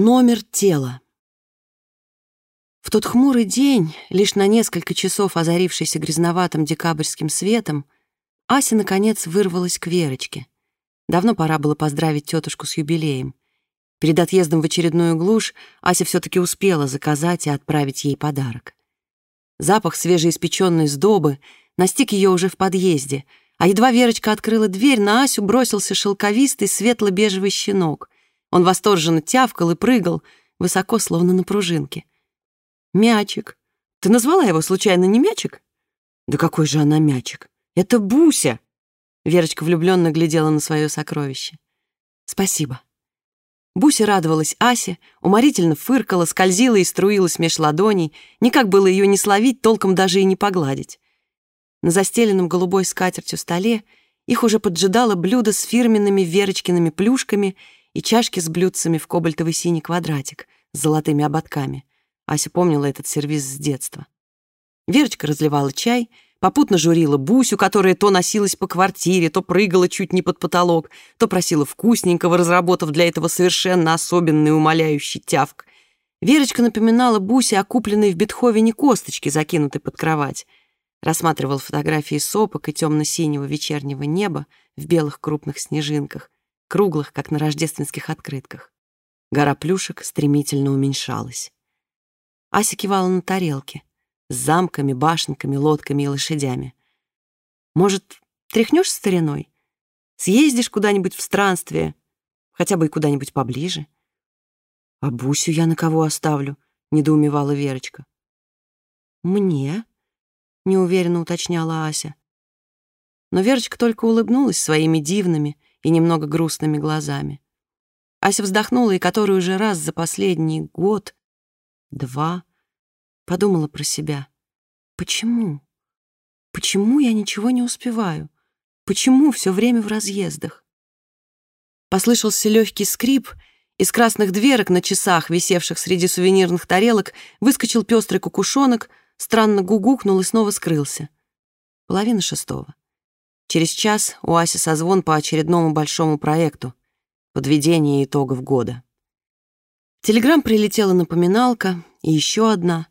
Номер тела. В тот хмурый день, лишь на несколько часов озарившийся грязноватым декабрьским светом, Ася, наконец, вырвалась к Верочке. Давно пора было поздравить тетушку с юбилеем. Перед отъездом в очередную глушь Ася все-таки успела заказать и отправить ей подарок. Запах свежеиспеченной сдобы настиг ее уже в подъезде, а едва Верочка открыла дверь, на Асю бросился шелковистый светло-бежевый щенок — он восторженно тявкал и прыгал, высоко, словно на пружинке. «Мячик. Ты назвала его случайно не мячик?» «Да какой же она мячик? Это Буся!» Верочка влюбленно глядела на свое сокровище. «Спасибо». Буся радовалась Асе, уморительно фыркала, скользила и струилась меж ладоней, никак было ее не словить, толком даже и не погладить. На застеленном голубой скатертью столе их уже поджидало блюдо с фирменными Верочкиными плюшками — и чашки с блюдцами в кобальтовый синий квадратик с золотыми ободками. Ася помнила этот сервиз с детства. Верочка разливала чай, попутно журила Бусю, которая то носилась по квартире, то прыгала чуть не под потолок, то просила вкусненького, разработав для этого совершенно особенный умоляющий тявк. Верочка напоминала Бусе о купленной в Бетховене косточке, закинутой под кровать. Рассматривал фотографии сопок и темно-синего вечернего неба в белых крупных снежинках круглых, как на рождественских открытках. Гора плюшек стремительно уменьшалась. Ася кивала на тарелке с замками, башенками, лодками и лошадями. «Может, тряхнешь стариной? Съездишь куда-нибудь в странствие, хотя бы и куда-нибудь поближе?» «А Бусю я на кого оставлю?» — недоумевала Верочка. «Мне?» — неуверенно уточняла Ася. Но Верочка только улыбнулась своими дивными, и немного грустными глазами. Ася вздохнула и который уже раз за последний год, два, подумала про себя. Почему? Почему я ничего не успеваю? Почему все время в разъездах? Послышался легкий скрип, из красных дверок на часах, висевших среди сувенирных тарелок, выскочил пестрый кукушонок, странно гугукнул и снова скрылся. Половина шестого. Через час у Аси созвон по очередному большому проекту — подведение итогов года. Телеграм прилетела напоминалка, и еще одна.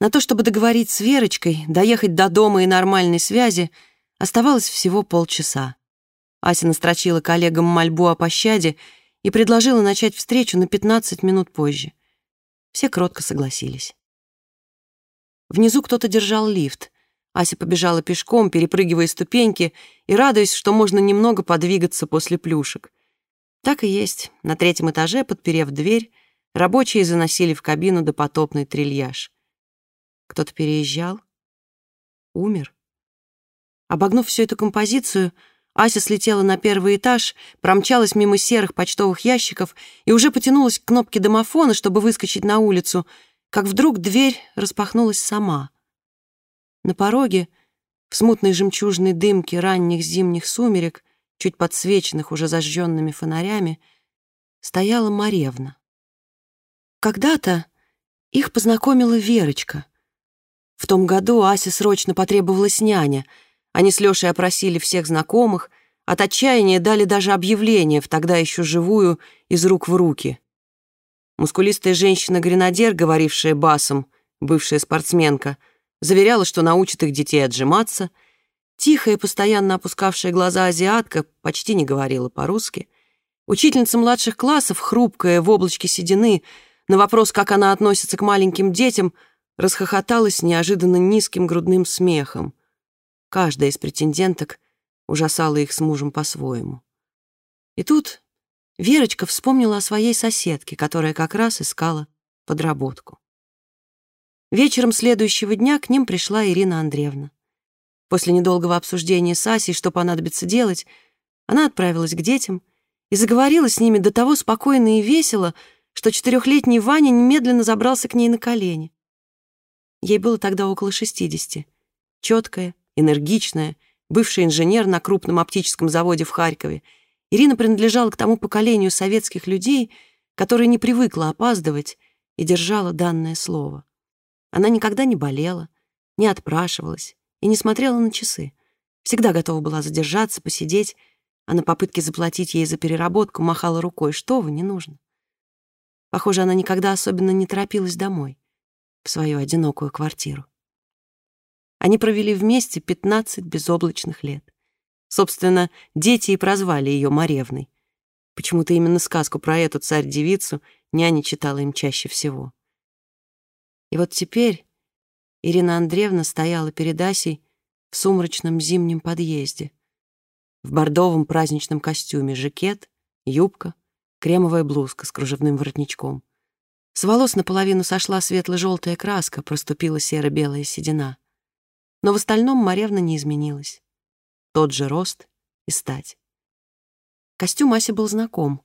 На то, чтобы договорить с Верочкой, доехать до дома и нормальной связи, оставалось всего полчаса. Ася настрочила коллегам мольбу о пощаде и предложила начать встречу на 15 минут позже. Все кротко согласились. Внизу кто-то держал лифт — Ася побежала пешком, перепрыгивая ступеньки и радуясь, что можно немного подвигаться после плюшек. Так и есть. На третьем этаже, подперев дверь, рабочие заносили в кабину допотопный трильяж. Кто-то переезжал? Умер? Обогнув всю эту композицию, Ася слетела на первый этаж, промчалась мимо серых почтовых ящиков и уже потянулась к кнопке домофона, чтобы выскочить на улицу, как вдруг дверь распахнулась сама — на пороге, в смутной жемчужной дымке ранних зимних сумерек, чуть подсвеченных уже зажженными фонарями, стояла Маревна. Когда-то их познакомила Верочка. В том году Асе срочно потребовалась няня. Они с Лешей опросили всех знакомых, от отчаяния дали даже объявление в тогда еще живую из рук в руки. Мускулистая женщина-гренадер, говорившая басом, бывшая спортсменка — заверяла, что научит их детей отжиматься. Тихая, постоянно опускавшая глаза азиатка почти не говорила по-русски. Учительница младших классов, хрупкая, в облачке седины, на вопрос, как она относится к маленьким детям, расхохоталась неожиданно низким грудным смехом. Каждая из претенденток ужасала их с мужем по-своему. И тут Верочка вспомнила о своей соседке, которая как раз искала подработку. Вечером следующего дня к ним пришла Ирина Андреевна. После недолгого обсуждения с Асей, что понадобится делать, она отправилась к детям и заговорила с ними до того спокойно и весело, что четырехлетний Ваня немедленно забрался к ней на колени. Ей было тогда около шестидесяти. Четкая, энергичная, бывший инженер на крупном оптическом заводе в Харькове, Ирина принадлежала к тому поколению советских людей, которое не привыкло опаздывать и держала данное слово. Она никогда не болела, не отпрашивалась и не смотрела на часы. Всегда готова была задержаться, посидеть, а на попытке заплатить ей за переработку махала рукой. Что вы, не нужно. Похоже, она никогда особенно не торопилась домой, в свою одинокую квартиру. Они провели вместе 15 безоблачных лет. Собственно, дети и прозвали ее Маревной. Почему-то именно сказку про эту царь-девицу няня читала им чаще всего. И вот теперь Ирина Андреевна стояла перед Асей в сумрачном зимнем подъезде, в бордовом праздничном костюме, жакет, юбка, кремовая блузка с кружевным воротничком. С волос наполовину сошла светло-желтая краска, проступила серо-белая седина. Но в остальном Маревна не изменилась. Тот же рост и стать. Костюм Асе был знаком.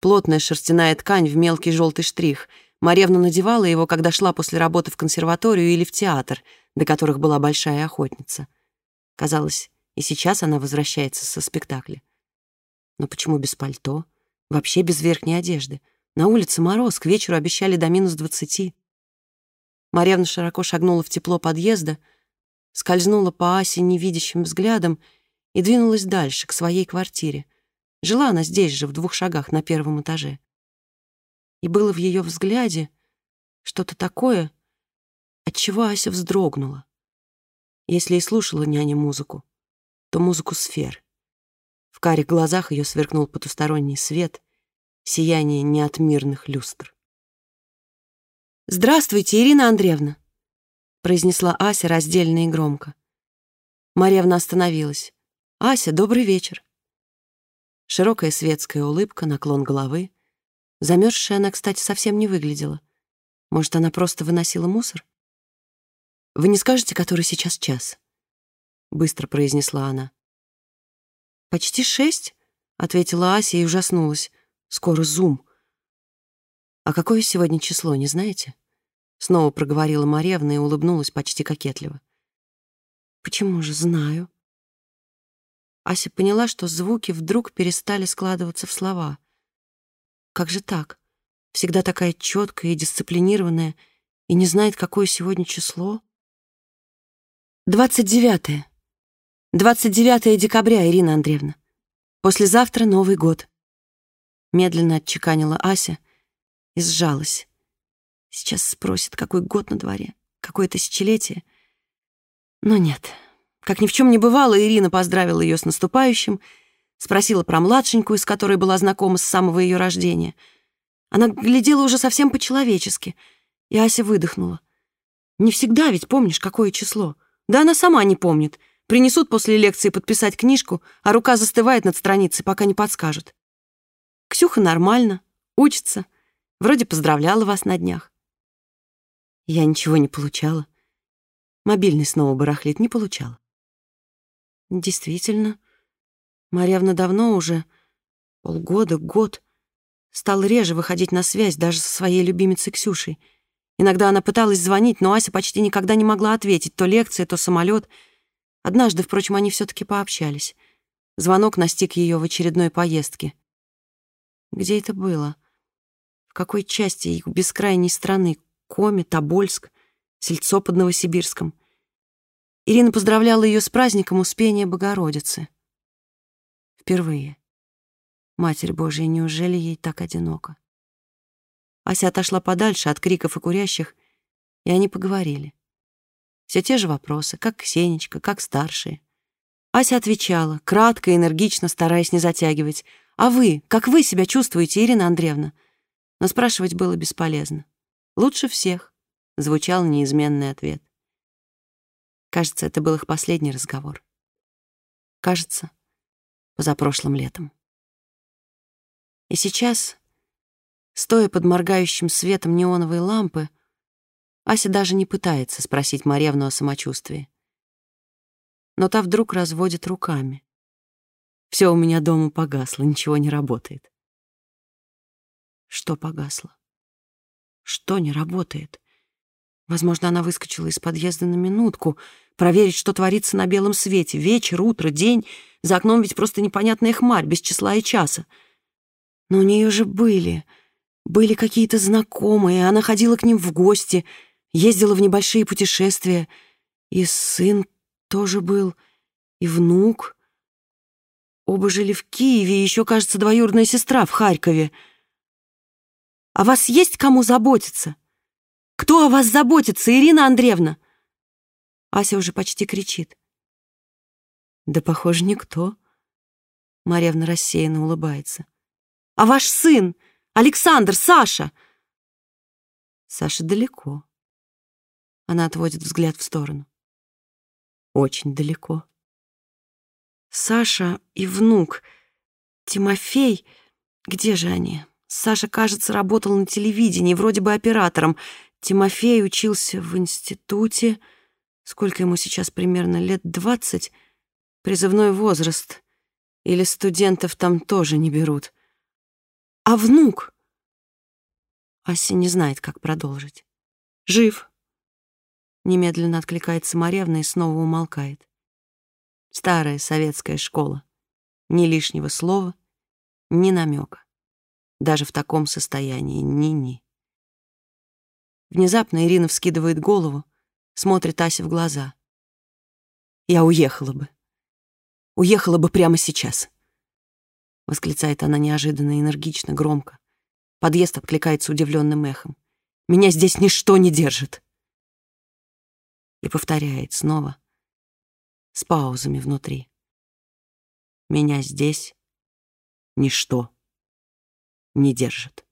Плотная шерстяная ткань в мелкий желтый штрих. Маревна надевала его, когда шла после работы в консерваторию или в театр, до которых была большая охотница. Казалось, и сейчас она возвращается со спектакля. Но почему без пальто? Вообще без верхней одежды. На улице мороз, к вечеру обещали до минус двадцати. Марьяна широко шагнула в тепло подъезда, скользнула по Асе невидящим взглядом и двинулась дальше, к своей квартире. Жила она здесь же, в двух шагах, на первом этаже. И было в ее взгляде что-то такое, от чего Ася вздрогнула. Если и слушала няня музыку, то музыку сфер. В карих глазах ее сверкнул потусторонний свет, сияние неотмирных люстр. «Здравствуйте, Ирина Андреевна!» произнесла Ася раздельно и громко. Марьевна остановилась. «Ася, добрый вечер!» Широкая светская улыбка, наклон головы. Замерзшая она, кстати, совсем не выглядела. Может, она просто выносила мусор? «Вы не скажете, который сейчас час?» Быстро произнесла она. «Почти шесть?» — ответила Ася и ужаснулась. «Скоро зум». «А какое сегодня число, не знаете?» Снова проговорила Марьевна и улыбнулась почти кокетливо. «Почему же знаю?» Ася поняла, что звуки вдруг перестали складываться в слова. «Как же так? Всегда такая четкая и дисциплинированная, и не знает, какое сегодня число?» «Двадцать девятое», 29 декабря, Ирина Андреевна. Послезавтра Новый год. Медленно отчеканила Ася и сжалась. Сейчас спросит, какой год на дворе, какое тысячелетие. Но нет. Как ни в чем не бывало, Ирина поздравила ее с наступающим, спросила про младшенькую, с которой была знакома с самого ее рождения. Она глядела уже совсем по-человечески, и Ася выдохнула. Не всегда ведь помнишь, какое число. Да она сама не помнит — Принесут после лекции подписать книжку, а рука застывает над страницей, пока не подскажут. Ксюха нормально, учится. Вроде поздравляла вас на днях. Я ничего не получала. Мобильный снова барахлит, не получала. Действительно, Марьявна давно уже, полгода, год, стала реже выходить на связь даже со своей любимицей Ксюшей. Иногда она пыталась звонить, но Ася почти никогда не могла ответить. То лекция, то самолет — Однажды, впрочем, они все-таки пообщались. Звонок настиг ее в очередной поездке. Где это было? В какой части их бескрайней страны? Коми, Тобольск, Сельцо под Новосибирском. Ирина поздравляла ее с праздником Успения Богородицы. Впервые. Матерь Божья, неужели ей так одиноко? Ася отошла подальше от криков и курящих, и они поговорили. Все те же вопросы, как Ксенечка, как старшие. Ася отвечала, кратко и энергично, стараясь не затягивать. «А вы, как вы себя чувствуете, Ирина Андреевна?» Но спрашивать было бесполезно. «Лучше всех», — звучал неизменный ответ. Кажется, это был их последний разговор. Кажется, позапрошлым летом. И сейчас, стоя под моргающим светом неоновой лампы, Ася даже не пытается спросить Маревну о самочувствии. Но та вдруг разводит руками. Все у меня дома погасло, ничего не работает. Что погасло? Что не работает? Возможно, она выскочила из подъезда на минутку, проверить, что творится на белом свете. Вечер, утро, день. За окном ведь просто непонятная хмарь, без числа и часа. Но у нее же были... Были какие-то знакомые, она ходила к ним в гости — ездила в небольшие путешествия, и сын тоже был, и внук. Оба жили в Киеве, и еще, кажется, двоюродная сестра в Харькове. О вас есть кому заботиться? Кто о вас заботится, Ирина Андреевна?» Ася уже почти кричит. «Да, похоже, никто». Марьевна рассеянно улыбается. «А ваш сын? Александр, Саша?» Саша далеко. Она отводит взгляд в сторону. Очень далеко. Саша и внук. Тимофей. Где же они? Саша, кажется, работал на телевидении, вроде бы оператором. Тимофей учился в институте. Сколько ему сейчас примерно? Лет двадцать? Призывной возраст. Или студентов там тоже не берут. А внук? Ася не знает, как продолжить. Жив. Немедленно откликается Марьевна и снова умолкает. Старая советская школа. Ни лишнего слова, ни намека. Даже в таком состоянии ни-ни. Внезапно Ирина вскидывает голову, смотрит Асе в глаза. «Я уехала бы. Уехала бы прямо сейчас», — восклицает она неожиданно, энергично, громко. Подъезд откликается удивленным эхом. «Меня здесь ничто не держит!» И повторяет снова, с паузами внутри. «Меня здесь ничто не держит».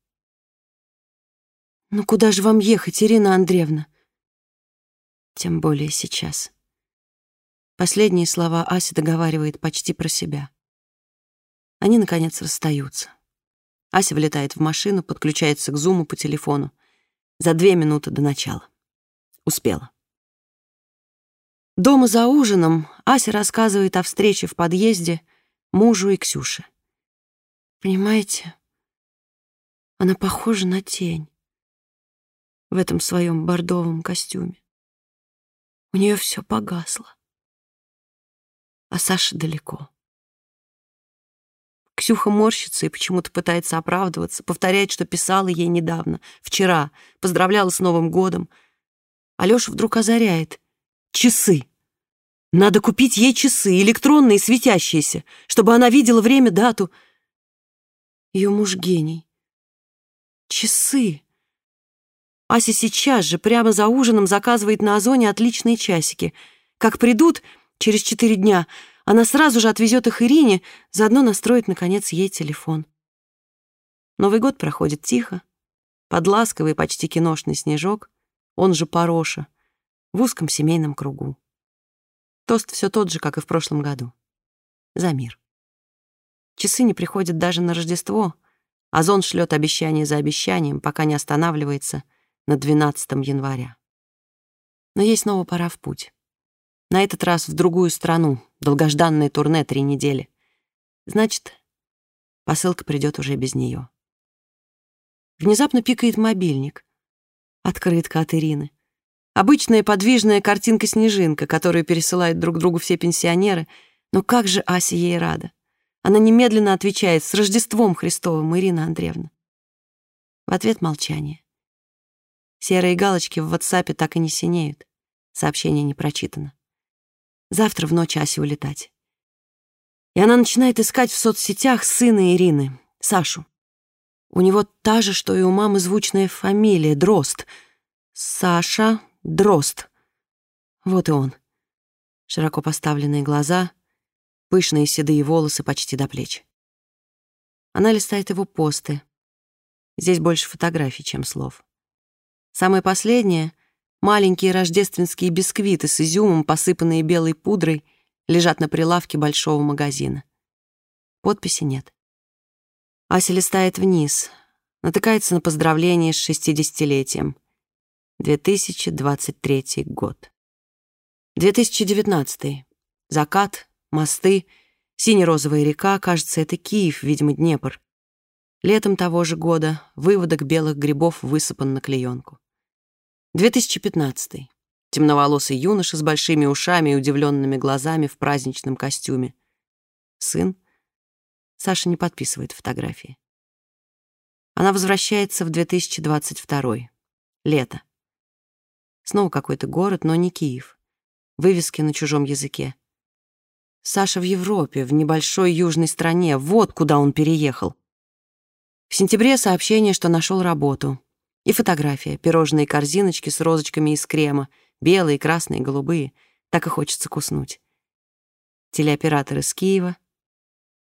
«Ну куда же вам ехать, Ирина Андреевна?» Тем более сейчас. Последние слова Ася договаривает почти про себя. Они, наконец, расстаются. Ася влетает в машину, подключается к зуму по телефону. За две минуты до начала. Успела. Дома за ужином Ася рассказывает о встрече в подъезде мужу и Ксюше. Понимаете, она похожа на тень в этом своем бордовом костюме. У нее все погасло, а Саша далеко. Ксюха морщится и почему-то пытается оправдываться, повторяет, что писала ей недавно, вчера, поздравляла с Новым годом. Алёша вдруг озаряет. Часы. Надо купить ей часы, электронные, светящиеся, чтобы она видела время, дату. Ее муж гений. Часы. Ася сейчас же, прямо за ужином, заказывает на Озоне отличные часики. Как придут через четыре дня — она сразу же отвезет их Ирине, заодно настроит, наконец, ей телефон. Новый год проходит тихо, под ласковый, почти киношный снежок, он же Пороша, в узком семейном кругу. Тост все тот же, как и в прошлом году. За мир. Часы не приходят даже на Рождество. Озон шлет обещание за обещанием, пока не останавливается на 12 января. Но ей снова пора в путь. На этот раз в другую страну, долгожданное турне три недели. Значит, посылка придет уже без нее. Внезапно пикает мобильник. Открытка от Ирины. Обычная подвижная картинка-снежинка, которую пересылают друг другу все пенсионеры. Но как же Ася ей рада. Она немедленно отвечает «С Рождеством Христовым, Ирина Андреевна». В ответ молчание. Серые галочки в WhatsApp так и не синеют. Сообщение не прочитано. Завтра в ночь Асе улетать. И она начинает искать в соцсетях сына Ирины, Сашу. У него та же, что и у мамы, звучная фамилия — Дрозд. Саша Дрозд. Вот и он. Широко поставленные глаза, пышные седые волосы почти до плеч. Она листает его посты. Здесь больше фотографий, чем слов. Самое последнее — Маленькие рождественские бисквиты с изюмом, посыпанные белой пудрой, лежат на прилавке большого магазина. Подписи нет. Ася листает вниз, натыкается на поздравление с шестидесятилетием. 2023 год. 2019. Закат, мосты, сине-розовая река, кажется, это Киев, видимо, Днепр. Летом того же года выводок белых грибов высыпан на клеенку. 2015. Темноволосый юноша с большими ушами и удивленными глазами в праздничном костюме. Сын. Саша не подписывает фотографии. Она возвращается в 2022. Лето. Снова какой-то город, но не Киев. Вывески на чужом языке. Саша в Европе, в небольшой южной стране. Вот куда он переехал. В сентябре сообщение, что нашел работу. И фотография, пирожные корзиночки с розочками из крема, белые, красные, голубые. Так и хочется куснуть. Телеоператор из Киева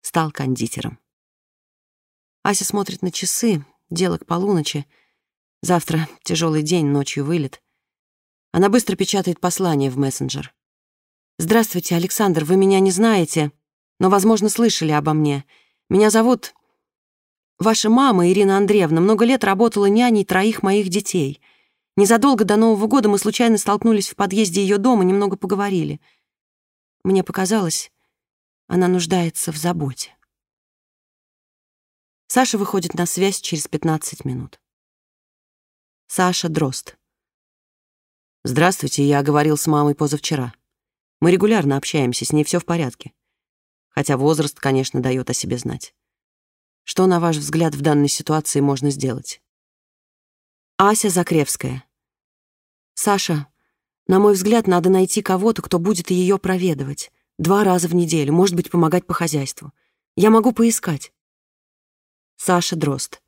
стал кондитером. Ася смотрит на часы, дело к полуночи. Завтра тяжелый день, ночью вылет. Она быстро печатает послание в мессенджер. «Здравствуйте, Александр, вы меня не знаете, но, возможно, слышали обо мне. Меня зовут Ваша мама, Ирина Андреевна, много лет работала няней троих моих детей. Незадолго до Нового года мы случайно столкнулись в подъезде ее дома, немного поговорили. Мне показалось, она нуждается в заботе. Саша выходит на связь через 15 минут. Саша Дрозд. «Здравствуйте, я говорил с мамой позавчера. Мы регулярно общаемся, с ней все в порядке. Хотя возраст, конечно, дает о себе знать. Что, на ваш взгляд, в данной ситуации можно сделать? Ася Закревская. Саша, на мой взгляд, надо найти кого-то, кто будет ее проведывать. Два раза в неделю, может быть, помогать по хозяйству. Я могу поискать. Саша Дрозд.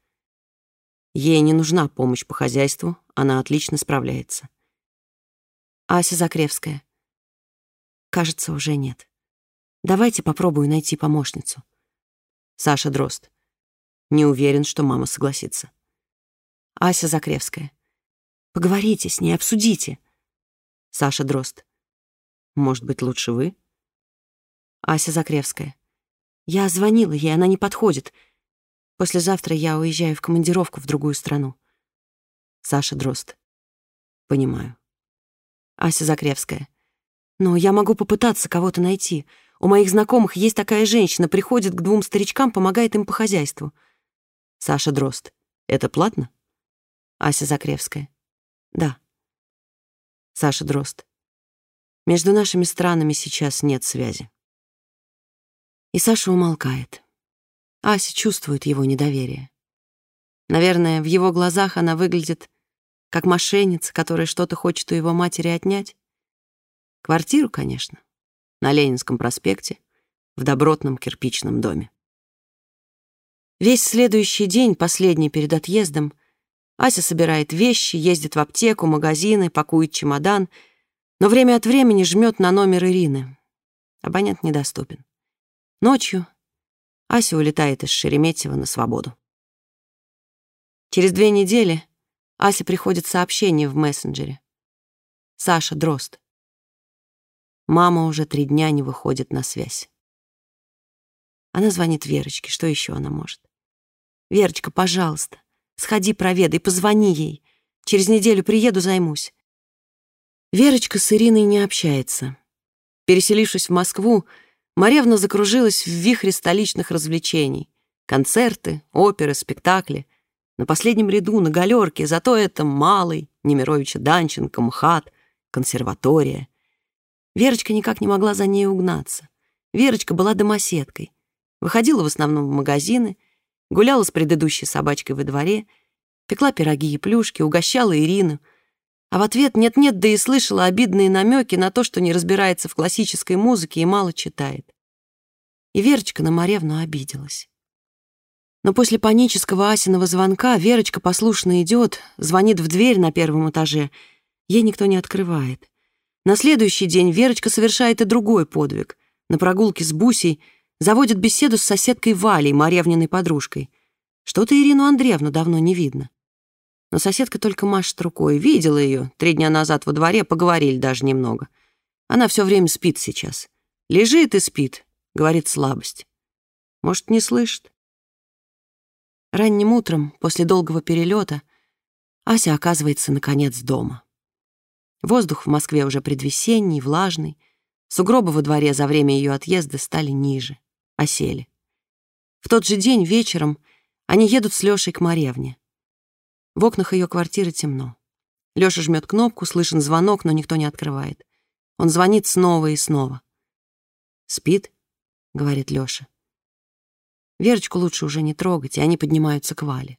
Ей не нужна помощь по хозяйству, она отлично справляется. Ася Закревская. Кажется, уже нет. Давайте попробую найти помощницу. Саша Дрозд. Не уверен, что мама согласится. Ася Закревская. Поговорите с ней, обсудите. Саша Дрозд. Может быть, лучше вы? Ася Закревская. Я звонила ей, она не подходит. Послезавтра я уезжаю в командировку в другую страну. Саша Дрозд. Понимаю. Ася Закревская. Но я могу попытаться кого-то найти. У моих знакомых есть такая женщина, приходит к двум старичкам, помогает им по хозяйству. Саша Дрозд. Это платно? Ася Закревская. Да. Саша Дрозд. Между нашими странами сейчас нет связи. И Саша умолкает. Ася чувствует его недоверие. Наверное, в его глазах она выглядит как мошенница, которая что-то хочет у его матери отнять. Квартиру, конечно, на Ленинском проспекте, в добротном кирпичном доме. Весь следующий день, последний перед отъездом, Ася собирает вещи, ездит в аптеку, магазины, пакует чемодан, но время от времени жмет на номер Ирины. Абонент недоступен. Ночью Ася улетает из Шереметьево на свободу. Через две недели Ася приходит сообщение в мессенджере. Саша Дрозд. Мама уже три дня не выходит на связь. Она звонит Верочке, что еще она может? Верочка, пожалуйста, сходи проведай, позвони ей. Через неделю приеду, займусь. Верочка с Ириной не общается. Переселившись в Москву, Маревна закружилась в вихре столичных развлечений. Концерты, оперы, спектакли. На последнем ряду, на галерке, зато это Малый, Немировича Данченко, МХАТ, консерватория. Верочка никак не могла за ней угнаться. Верочка была домоседкой. Выходила в основном в магазины, гуляла с предыдущей собачкой во дворе, пекла пироги и плюшки, угощала Ирину, а в ответ нет-нет, да и слышала обидные намеки на то, что не разбирается в классической музыке и мало читает. И Верочка на Маревну обиделась. Но после панического Асиного звонка Верочка послушно идет, звонит в дверь на первом этаже. Ей никто не открывает. На следующий день Верочка совершает и другой подвиг. На прогулке с Бусей заводит беседу с соседкой Валей, Марьявниной подружкой. Что-то Ирину Андреевну давно не видно. Но соседка только машет рукой. Видела ее три дня назад во дворе, поговорили даже немного. Она все время спит сейчас. Лежит и спит, говорит слабость. Может, не слышит? Ранним утром, после долгого перелета, Ася оказывается, наконец, дома. Воздух в Москве уже предвесенний, влажный. Сугробы во дворе за время ее отъезда стали ниже осели. В тот же день вечером они едут с Лёшей к Маревне. В окнах ее квартиры темно. Лёша жмет кнопку, слышен звонок, но никто не открывает. Он звонит снова и снова. «Спит?» — говорит Лёша. Верочку лучше уже не трогать, и они поднимаются к Вале.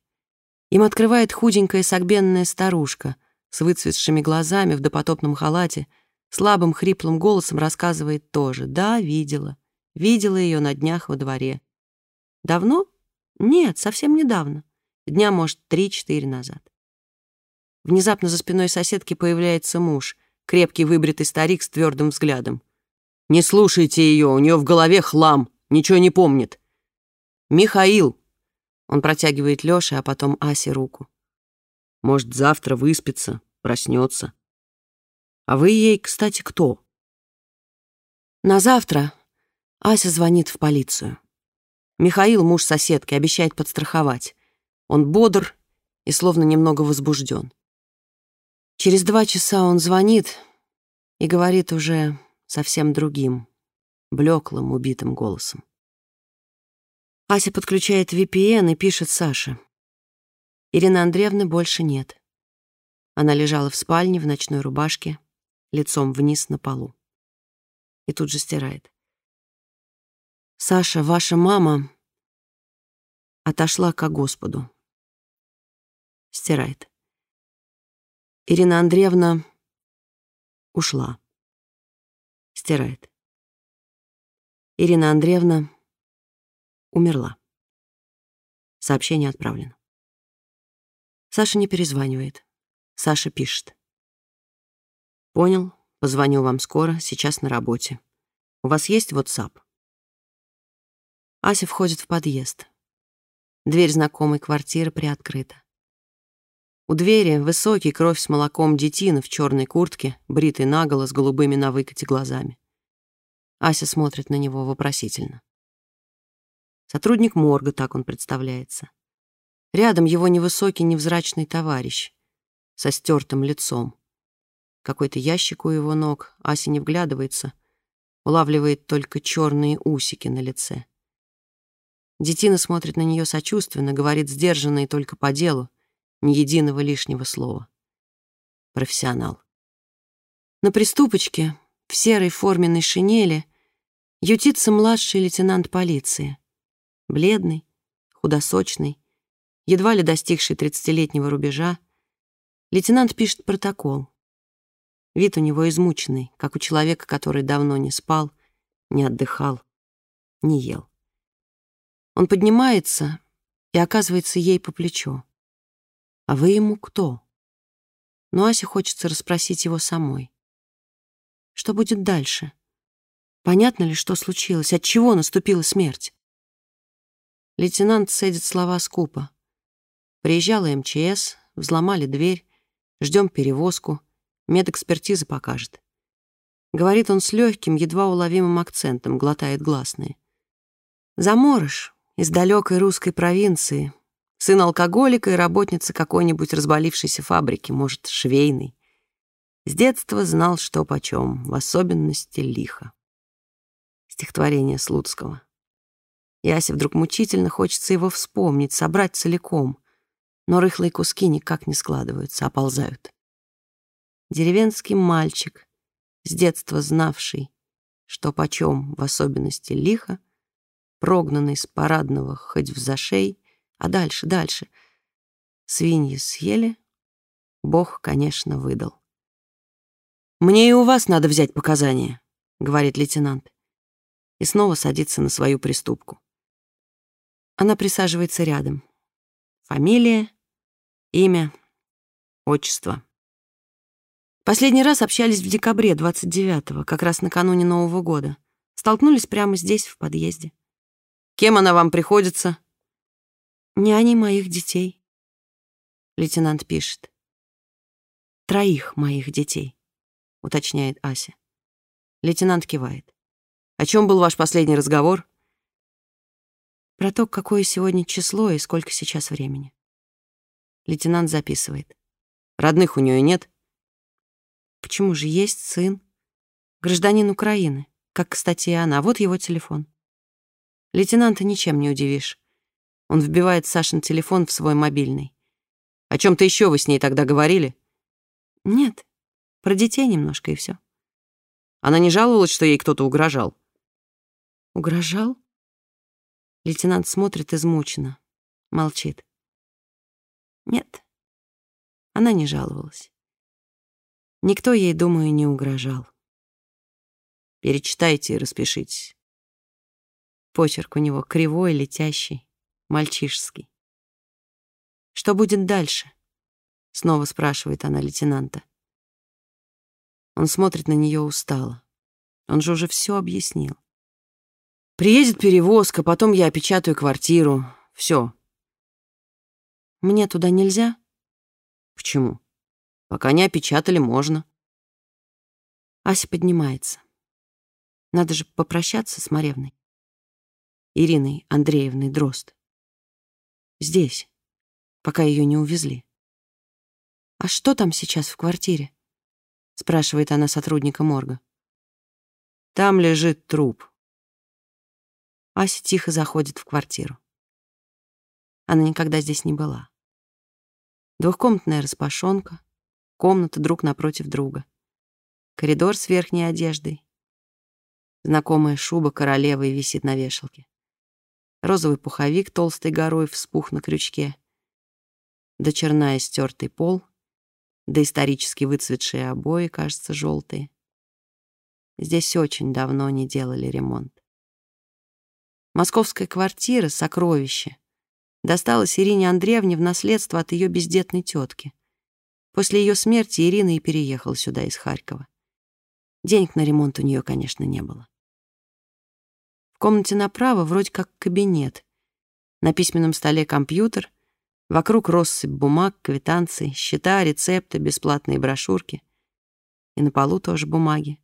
Им открывает худенькая согбенная старушка с выцветшими глазами в допотопном халате, слабым хриплым голосом рассказывает тоже. «Да, видела. Видела ее на днях во дворе. Давно? Нет, совсем недавно. Дня, может, три-четыре назад. Внезапно за спиной соседки появляется муж, крепкий выбритый старик с твердым взглядом. «Не слушайте ее, у нее в голове хлам, ничего не помнит». «Михаил!» Он протягивает Лёше, а потом Асе руку. «Может, завтра выспится, проснется. А вы ей, кстати, кто?» На завтра Ася звонит в полицию. Михаил, муж соседки, обещает подстраховать. Он бодр и словно немного возбужден. Через два часа он звонит и говорит уже совсем другим, блеклым, убитым голосом. Ася подключает VPN и пишет Саше. Ирины Андреевны больше нет. Она лежала в спальне в ночной рубашке, лицом вниз на полу. И тут же стирает. «Саша, ваша мама отошла ко Господу». Стирает. Ирина Андреевна ушла. Стирает. Ирина Андреевна умерла. Сообщение отправлено. Саша не перезванивает. Саша пишет. Понял, позвоню вам скоро, сейчас на работе. У вас есть WhatsApp? Ася входит в подъезд. Дверь знакомой квартиры приоткрыта. У двери высокий кровь с молоком детина в черной куртке, бритый наголо с голубыми на выкате глазами. Ася смотрит на него вопросительно. Сотрудник морга, так он представляется. Рядом его невысокий невзрачный товарищ со стертым лицом. Какой-то ящик у его ног, Ася не вглядывается, улавливает только черные усики на лице. Детина смотрит на нее сочувственно, говорит сдержанно и только по делу, ни единого лишнего слова. Профессионал. На приступочке, в серой форменной шинели, ютится младший лейтенант полиции. Бледный, худосочный, едва ли достигший тридцатилетнего рубежа, лейтенант пишет протокол. Вид у него измученный, как у человека, который давно не спал, не отдыхал, не ел. Он поднимается и оказывается ей по плечо. А вы ему кто? Но Асе хочется расспросить его самой. Что будет дальше? Понятно ли, что случилось? От чего наступила смерть? Лейтенант цедит слова скупо. Приезжала МЧС, взломали дверь, ждем перевозку, медэкспертиза покажет. Говорит он с легким, едва уловимым акцентом, глотает гласные. Заморыш из далекой русской провинции, Сын алкоголика и работница какой-нибудь разболившейся фабрики, может, швейной. С детства знал, что почем, в особенности лихо. Стихотворение Слуцкого. Ясе вдруг мучительно хочется его вспомнить, собрать целиком, но рыхлые куски никак не складываются, оползают. Деревенский мальчик, с детства знавший, что почем, в особенности лихо, прогнанный с парадного хоть в зашей, а дальше, дальше. Свиньи съели, Бог, конечно, выдал. «Мне и у вас надо взять показания», — говорит лейтенант. И снова садится на свою приступку. Она присаживается рядом. Фамилия, имя, отчество. Последний раз общались в декабре 29-го, как раз накануне Нового года. Столкнулись прямо здесь, в подъезде. «Кем она вам приходится?» Няни моих детей. Лейтенант пишет. Троих моих детей, уточняет Ася. Лейтенант кивает. О чем был ваш последний разговор? Про то, какое сегодня число и сколько сейчас времени. Лейтенант записывает. Родных у нее нет? Почему же есть сын? Гражданин Украины. Как, кстати, и она. Вот его телефон. Лейтенанта ничем не удивишь. Он вбивает Сашин телефон в свой мобильный. «О чем то еще вы с ней тогда говорили?» «Нет, про детей немножко и все. Она не жаловалась, что ей кто-то угрожал? Угрожал? Лейтенант смотрит измученно, молчит. Нет, она не жаловалась. Никто ей, думаю, не угрожал. Перечитайте и распишитесь. Почерк у него кривой, летящий. мальчишеский. «Что будет дальше?» — снова спрашивает она лейтенанта. Он смотрит на нее устало. Он же уже все объяснил. «Приедет перевозка, потом я опечатаю квартиру. Все. «Мне туда нельзя?» «Почему? Пока не опечатали, можно». Ася поднимается. Надо же попрощаться с Маревной. Ириной Андреевной Дрозд. Здесь, пока ее не увезли. «А что там сейчас в квартире?» — спрашивает она сотрудника морга. «Там лежит труп». Ася тихо заходит в квартиру. Она никогда здесь не была. Двухкомнатная распашонка, комната друг напротив друга. Коридор с верхней одеждой. Знакомая шуба королевы висит на вешалке. Розовый пуховик толстой горой вспух на крючке. Дочерная стертый пол — да исторически выцветшие обои, кажется, желтые. Здесь очень давно не делали ремонт. Московская квартира — сокровище. Досталась Ирине Андреевне в наследство от ее бездетной тетки. После ее смерти Ирина и переехала сюда из Харькова. Денег на ремонт у нее, конечно, не было. В комнате направо вроде как кабинет. На письменном столе компьютер, Вокруг россыпь бумаг, квитанций, счета, рецепты, бесплатные брошюрки. И на полу тоже бумаги.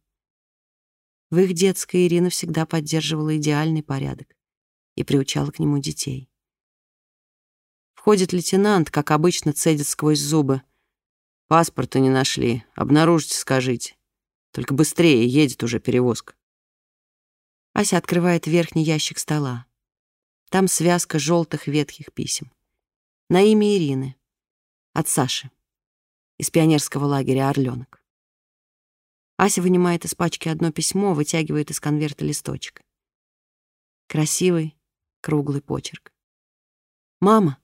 В их детской Ирина всегда поддерживала идеальный порядок и приучала к нему детей. Входит лейтенант, как обычно, цедит сквозь зубы. «Паспорта не нашли. Обнаружите, скажите. Только быстрее, едет уже перевозка». Ася открывает верхний ящик стола. Там связка желтых ветхих писем на имя Ирины от Саши из пионерского лагеря «Орленок». Ася вынимает из пачки одно письмо, вытягивает из конверта листочек. Красивый, круглый почерк. «Мама,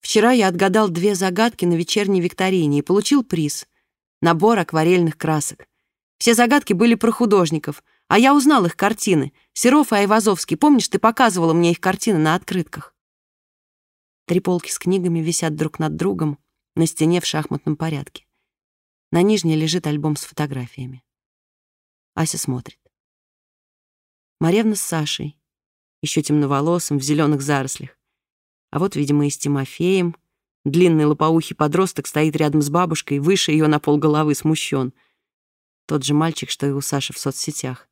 вчера я отгадал две загадки на вечерней викторине и получил приз — набор акварельных красок. Все загадки были про художников, а я узнал их картины. Серов и Айвазовский, помнишь, ты показывала мне их картины на открытках?» Три полки с книгами висят друг над другом на стене в шахматном порядке. На нижней лежит альбом с фотографиями. Ася смотрит. Маревна с Сашей, еще темноволосым, в зеленых зарослях. А вот, видимо, и с Тимофеем. Длинный лопоухий подросток стоит рядом с бабушкой, выше ее на полголовы, смущен. Тот же мальчик, что и у Саши в соцсетях.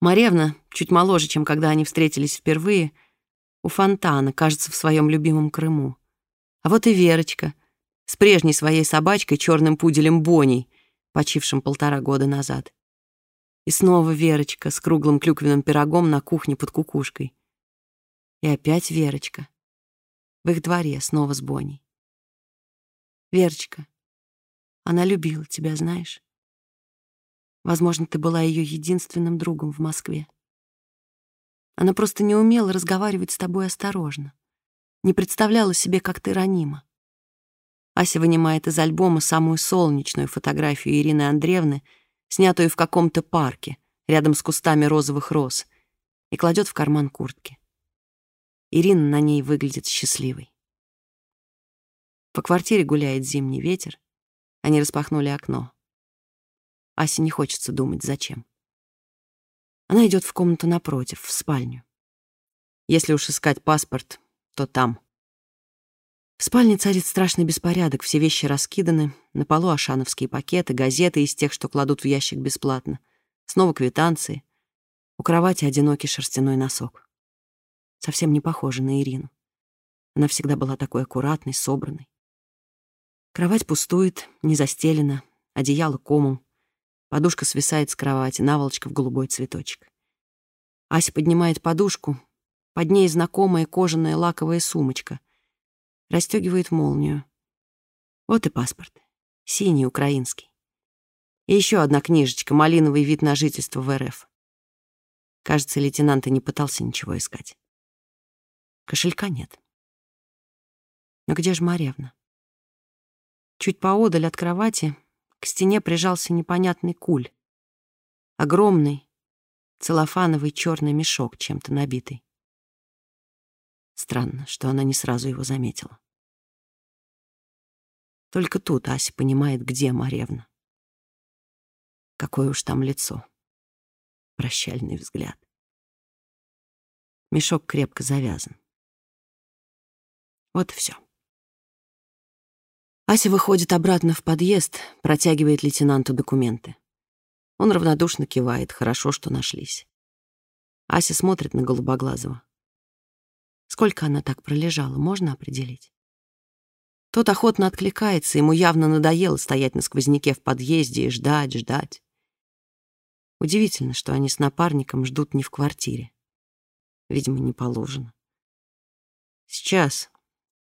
Маревна, чуть моложе, чем когда они встретились впервые — у фонтана, кажется, в своем любимом Крыму. А вот и Верочка с прежней своей собачкой, черным пуделем Боней, почившим полтора года назад. И снова Верочка с круглым клюквенным пирогом на кухне под кукушкой. И опять Верочка. В их дворе снова с Боней. Верочка, она любила тебя, знаешь? Возможно, ты была ее единственным другом в Москве. Она просто не умела разговаривать с тобой осторожно. Не представляла себе, как ты ранима. Ася вынимает из альбома самую солнечную фотографию Ирины Андреевны, снятую в каком-то парке, рядом с кустами розовых роз, и кладет в карман куртки. Ирина на ней выглядит счастливой. По квартире гуляет зимний ветер. Они распахнули окно. Асе не хочется думать, зачем. Она идет в комнату напротив, в спальню. Если уж искать паспорт, то там. В спальне царит страшный беспорядок, все вещи раскиданы, на полу ашановские пакеты, газеты из тех, что кладут в ящик бесплатно, снова квитанции, у кровати одинокий шерстяной носок. Совсем не похожа на Ирину. Она всегда была такой аккуратной, собранной. Кровать пустует, не застелена, одеяло комом. Подушка свисает с кровати, наволочка в голубой цветочек. Ася поднимает подушку, под ней знакомая кожаная лаковая сумочка. Растёгивает молнию. Вот и паспорт. Синий, украинский. И еще одна книжечка, малиновый вид на жительство в РФ. Кажется, лейтенант и не пытался ничего искать. Кошелька нет. Но где же Маревна? Чуть поодаль от кровати к стене прижался непонятный куль. Огромный, целлофановый черный мешок, чем-то набитый. Странно, что она не сразу его заметила. Только тут Ася понимает, где Маревна. Какое уж там лицо. Прощальный взгляд. Мешок крепко завязан. Вот и все. Ася выходит обратно в подъезд, протягивает лейтенанту документы. Он равнодушно кивает, хорошо, что нашлись. Ася смотрит на Голубоглазого. Сколько она так пролежала, можно определить? Тот охотно откликается, ему явно надоело стоять на сквозняке в подъезде и ждать, ждать. Удивительно, что они с напарником ждут не в квартире. Видимо, не положено. Сейчас,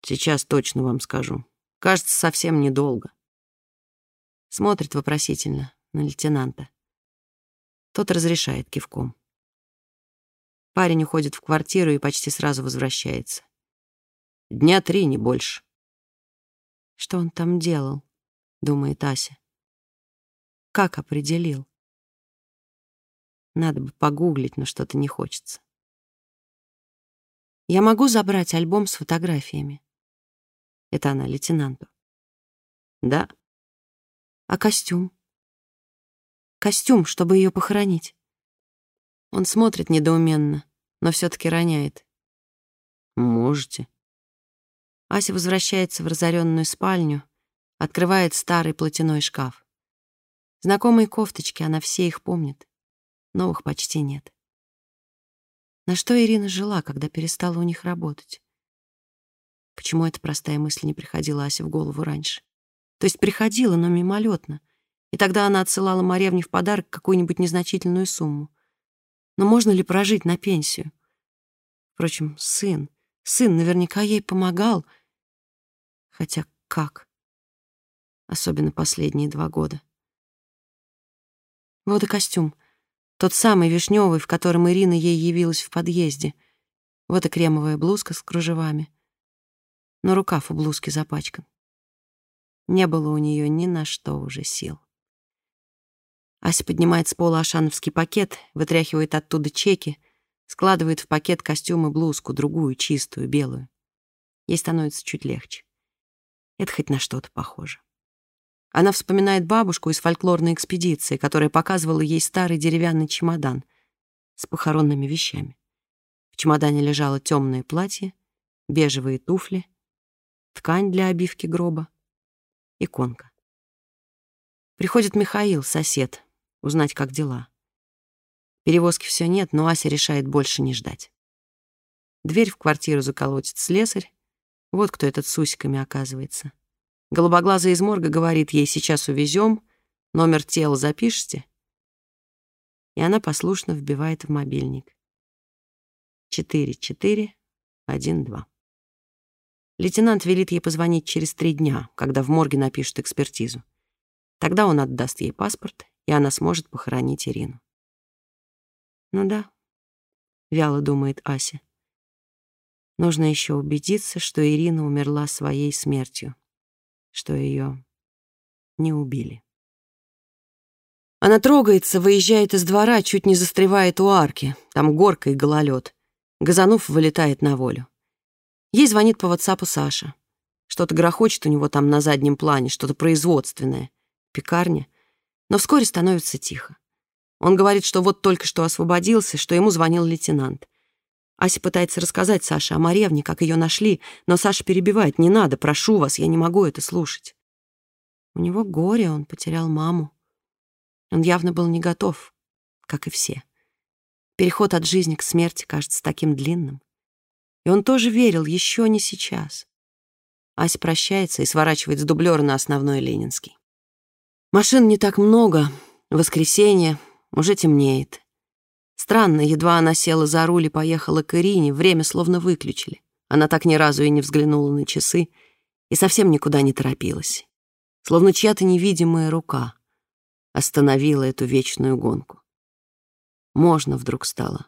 сейчас точно вам скажу. Кажется, совсем недолго. Смотрит вопросительно на лейтенанта. Тот разрешает кивком. Парень уходит в квартиру и почти сразу возвращается. Дня три, не больше. Что он там делал, думает Ася. Как определил? Надо бы погуглить, но что-то не хочется. Я могу забрать альбом с фотографиями? Это она лейтенанту. Да. А костюм? Костюм, чтобы ее похоронить. Он смотрит недоуменно, но все-таки роняет. Можете. Ася возвращается в разоренную спальню, открывает старый платяной шкаф. Знакомые кофточки, она все их помнит. Новых почти нет. На что Ирина жила, когда перестала у них работать? Почему эта простая мысль не приходила Асе в голову раньше? То есть приходила, но мимолетно. И тогда она отсылала Маревне в подарок какую-нибудь незначительную сумму. Но можно ли прожить на пенсию? Впрочем, сын. Сын наверняка ей помогал. Хотя как? Особенно последние два года. Вот и костюм. Тот самый вишневый, в котором Ирина ей явилась в подъезде. Вот и кремовая блузка с кружевами но рукав у блузки запачкан. Не было у нее ни на что уже сил. Ася поднимает с пола ашановский пакет, вытряхивает оттуда чеки, складывает в пакет костюм и блузку, другую, чистую, белую. Ей становится чуть легче. Это хоть на что-то похоже. Она вспоминает бабушку из фольклорной экспедиции, которая показывала ей старый деревянный чемодан с похоронными вещами. В чемодане лежало темное платье, бежевые туфли — ткань для обивки гроба, иконка. Приходит Михаил, сосед, узнать, как дела. Перевозки все нет, но Ася решает больше не ждать. Дверь в квартиру заколотит слесарь. Вот кто этот с усиками оказывается. Голубоглазая из морга говорит ей, сейчас увезем, номер тела запишите. И она послушно вбивает в мобильник. 4412. Лейтенант велит ей позвонить через три дня, когда в морге напишут экспертизу. Тогда он отдаст ей паспорт, и она сможет похоронить Ирину. «Ну да», — вяло думает Ася. «Нужно еще убедиться, что Ирина умерла своей смертью, что ее не убили». Она трогается, выезжает из двора, чуть не застревает у арки. Там горка и гололед. Газанув вылетает на волю. Ей звонит по WhatsApp Саша. Что-то грохочет у него там на заднем плане, что-то производственное. Пекарня. Но вскоре становится тихо. Он говорит, что вот только что освободился, что ему звонил лейтенант. Ася пытается рассказать Саше о Маревне, как ее нашли, но Саша перебивает. «Не надо, прошу вас, я не могу это слушать». У него горе, он потерял маму. Он явно был не готов, как и все. Переход от жизни к смерти кажется таким длинным. И он тоже верил, еще не сейчас. Ась прощается и сворачивает с дублера на основной Ленинский. Машин не так много. Воскресенье. Уже темнеет. Странно, едва она села за руль и поехала к Ирине, время словно выключили. Она так ни разу и не взглянула на часы и совсем никуда не торопилась. Словно чья-то невидимая рука остановила эту вечную гонку. Можно вдруг стало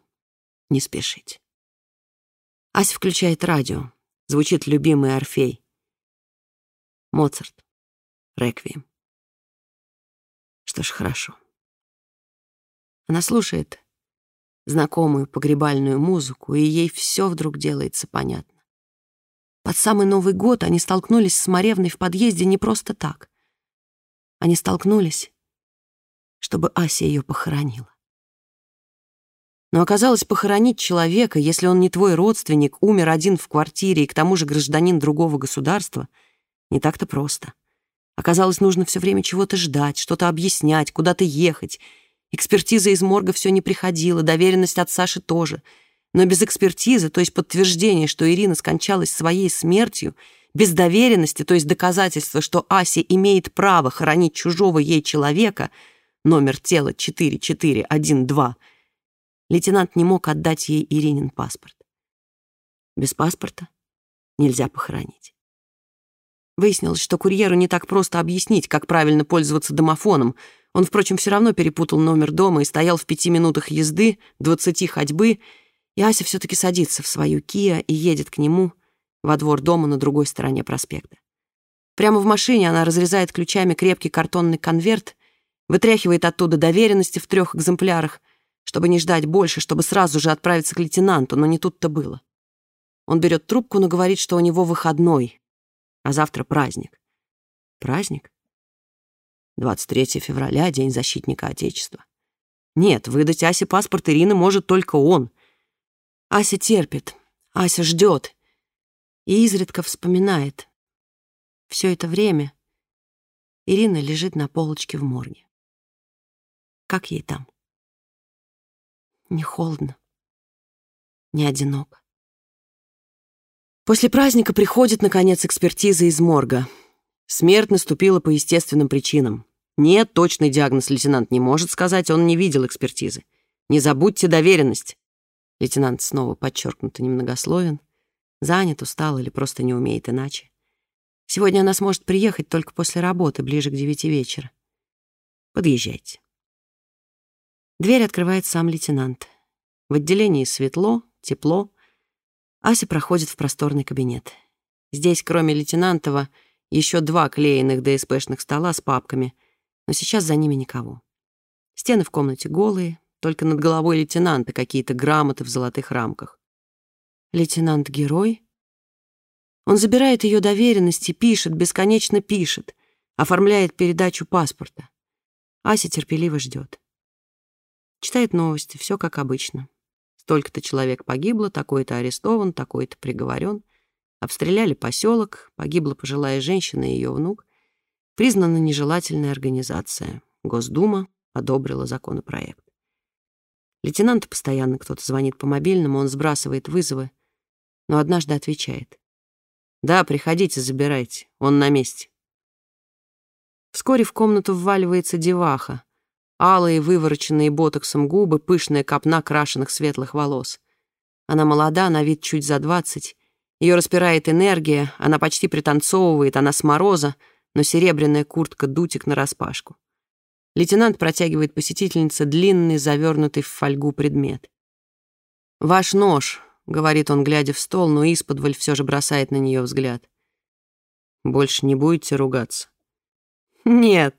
не спешить. Ась включает радио. Звучит любимый Орфей. Моцарт. Реквием. Что ж, хорошо. Она слушает, знакомую погребальную музыку, и ей все вдруг делается понятно. Под самый Новый год они столкнулись с Маревной в подъезде не просто так. Они столкнулись, чтобы Ася ее похоронила. Но оказалось, похоронить человека, если он не твой родственник, умер один в квартире и к тому же гражданин другого государства, не так-то просто. Оказалось, нужно все время чего-то ждать, что-то объяснять, куда-то ехать. Экспертиза из морга все не приходила, доверенность от Саши тоже. Но без экспертизы, то есть подтверждения, что Ирина скончалась своей смертью, без доверенности, то есть доказательства, что Ася имеет право хоронить чужого ей человека, номер тела 4412, лейтенант не мог отдать ей Иринин паспорт. Без паспорта нельзя похоронить. Выяснилось, что курьеру не так просто объяснить, как правильно пользоваться домофоном. Он, впрочем, все равно перепутал номер дома и стоял в пяти минутах езды, двадцати ходьбы, и Ася все-таки садится в свою Киа и едет к нему во двор дома на другой стороне проспекта. Прямо в машине она разрезает ключами крепкий картонный конверт, вытряхивает оттуда доверенности в трех экземплярах, чтобы не ждать больше, чтобы сразу же отправиться к лейтенанту, но не тут-то было. Он берет трубку, но говорит, что у него выходной, а завтра праздник. Праздник? 23 февраля, День защитника Отечества. Нет, выдать Асе паспорт Ирины может только он. Ася терпит, Ася ждет и изредка вспоминает. Все это время Ирина лежит на полочке в морге. Как ей там? Не холодно, не одиноко. После праздника приходит, наконец, экспертиза из морга. Смерть наступила по естественным причинам. Нет, точный диагноз лейтенант не может сказать, он не видел экспертизы. Не забудьте доверенность. Лейтенант снова подчеркнуто немногословен. Занят, устал или просто не умеет иначе. Сегодня она сможет приехать только после работы, ближе к девяти вечера. Подъезжайте. Дверь открывает сам лейтенант. В отделении светло, тепло. Ася проходит в просторный кабинет. Здесь, кроме лейтенантова, еще два клеенных ДСПшных стола с папками, но сейчас за ними никого. Стены в комнате голые, только над головой лейтенанта какие-то грамоты в золотых рамках. Лейтенант-герой? Он забирает ее доверенности, пишет, бесконечно пишет, оформляет передачу паспорта. Ася терпеливо ждет. Читает новости, все как обычно. Столько-то человек погибло, такой-то арестован, такой-то приговорен. Обстреляли поселок, погибла пожилая женщина и ее внук. Признана нежелательная организация. Госдума одобрила законопроект. Лейтенанту постоянно кто-то звонит по мобильному, он сбрасывает вызовы, но однажды отвечает. «Да, приходите, забирайте, он на месте». Вскоре в комнату вваливается деваха, Алые, вывороченные ботоксом губы, пышная копна крашеных светлых волос. Она молода, на вид чуть за двадцать. Ее распирает энергия, она почти пританцовывает, она с мороза, но серебряная куртка дутик нараспашку. Лейтенант протягивает посетительнице длинный, завернутый в фольгу предмет. «Ваш нож», — говорит он, глядя в стол, но исподволь все же бросает на нее взгляд. «Больше не будете ругаться?» «Нет»,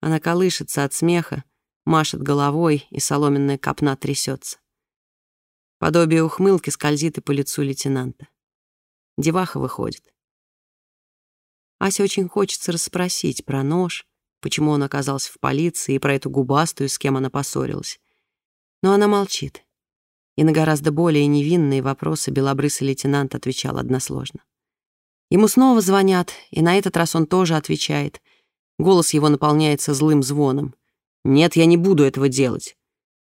она колышется от смеха, машет головой, и соломенная копна трясется. Подобие ухмылки скользит и по лицу лейтенанта. Деваха выходит. Ася очень хочется расспросить про нож, почему он оказался в полиции, и про эту губастую, с кем она поссорилась. Но она молчит. И на гораздо более невинные вопросы белобрысый лейтенант отвечал односложно. Ему снова звонят, и на этот раз он тоже отвечает, Голос его наполняется злым звоном. «Нет, я не буду этого делать.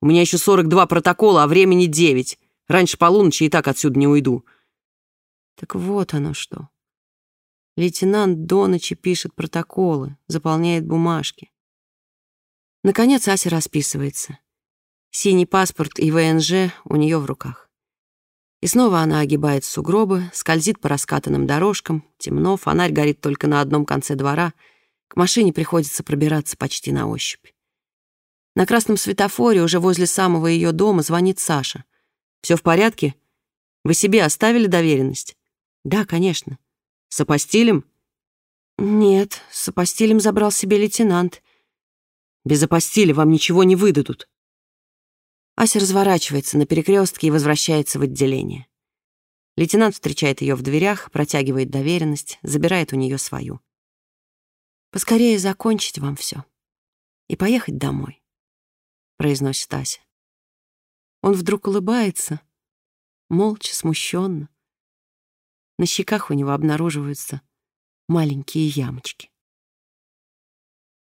У меня еще 42 протокола, а времени 9. Раньше полуночи и так отсюда не уйду». Так вот оно что. Лейтенант до ночи пишет протоколы, заполняет бумажки. Наконец Ася расписывается. Синий паспорт и ВНЖ у нее в руках. И снова она огибает сугробы, скользит по раскатанным дорожкам, темно, фонарь горит только на одном конце двора — к машине приходится пробираться почти на ощупь. На красном светофоре уже возле самого ее дома звонит Саша. «Все в порядке? Вы себе оставили доверенность?» «Да, конечно». «С апостилем?» «Нет, с апостилем забрал себе лейтенант». «Без апостиля вам ничего не выдадут». Ася разворачивается на перекрестке и возвращается в отделение. Лейтенант встречает ее в дверях, протягивает доверенность, забирает у нее свою. «Поскорее закончить вам все и поехать домой», — произносит Ася. Он вдруг улыбается, молча, смущенно. На щеках у него обнаруживаются маленькие ямочки.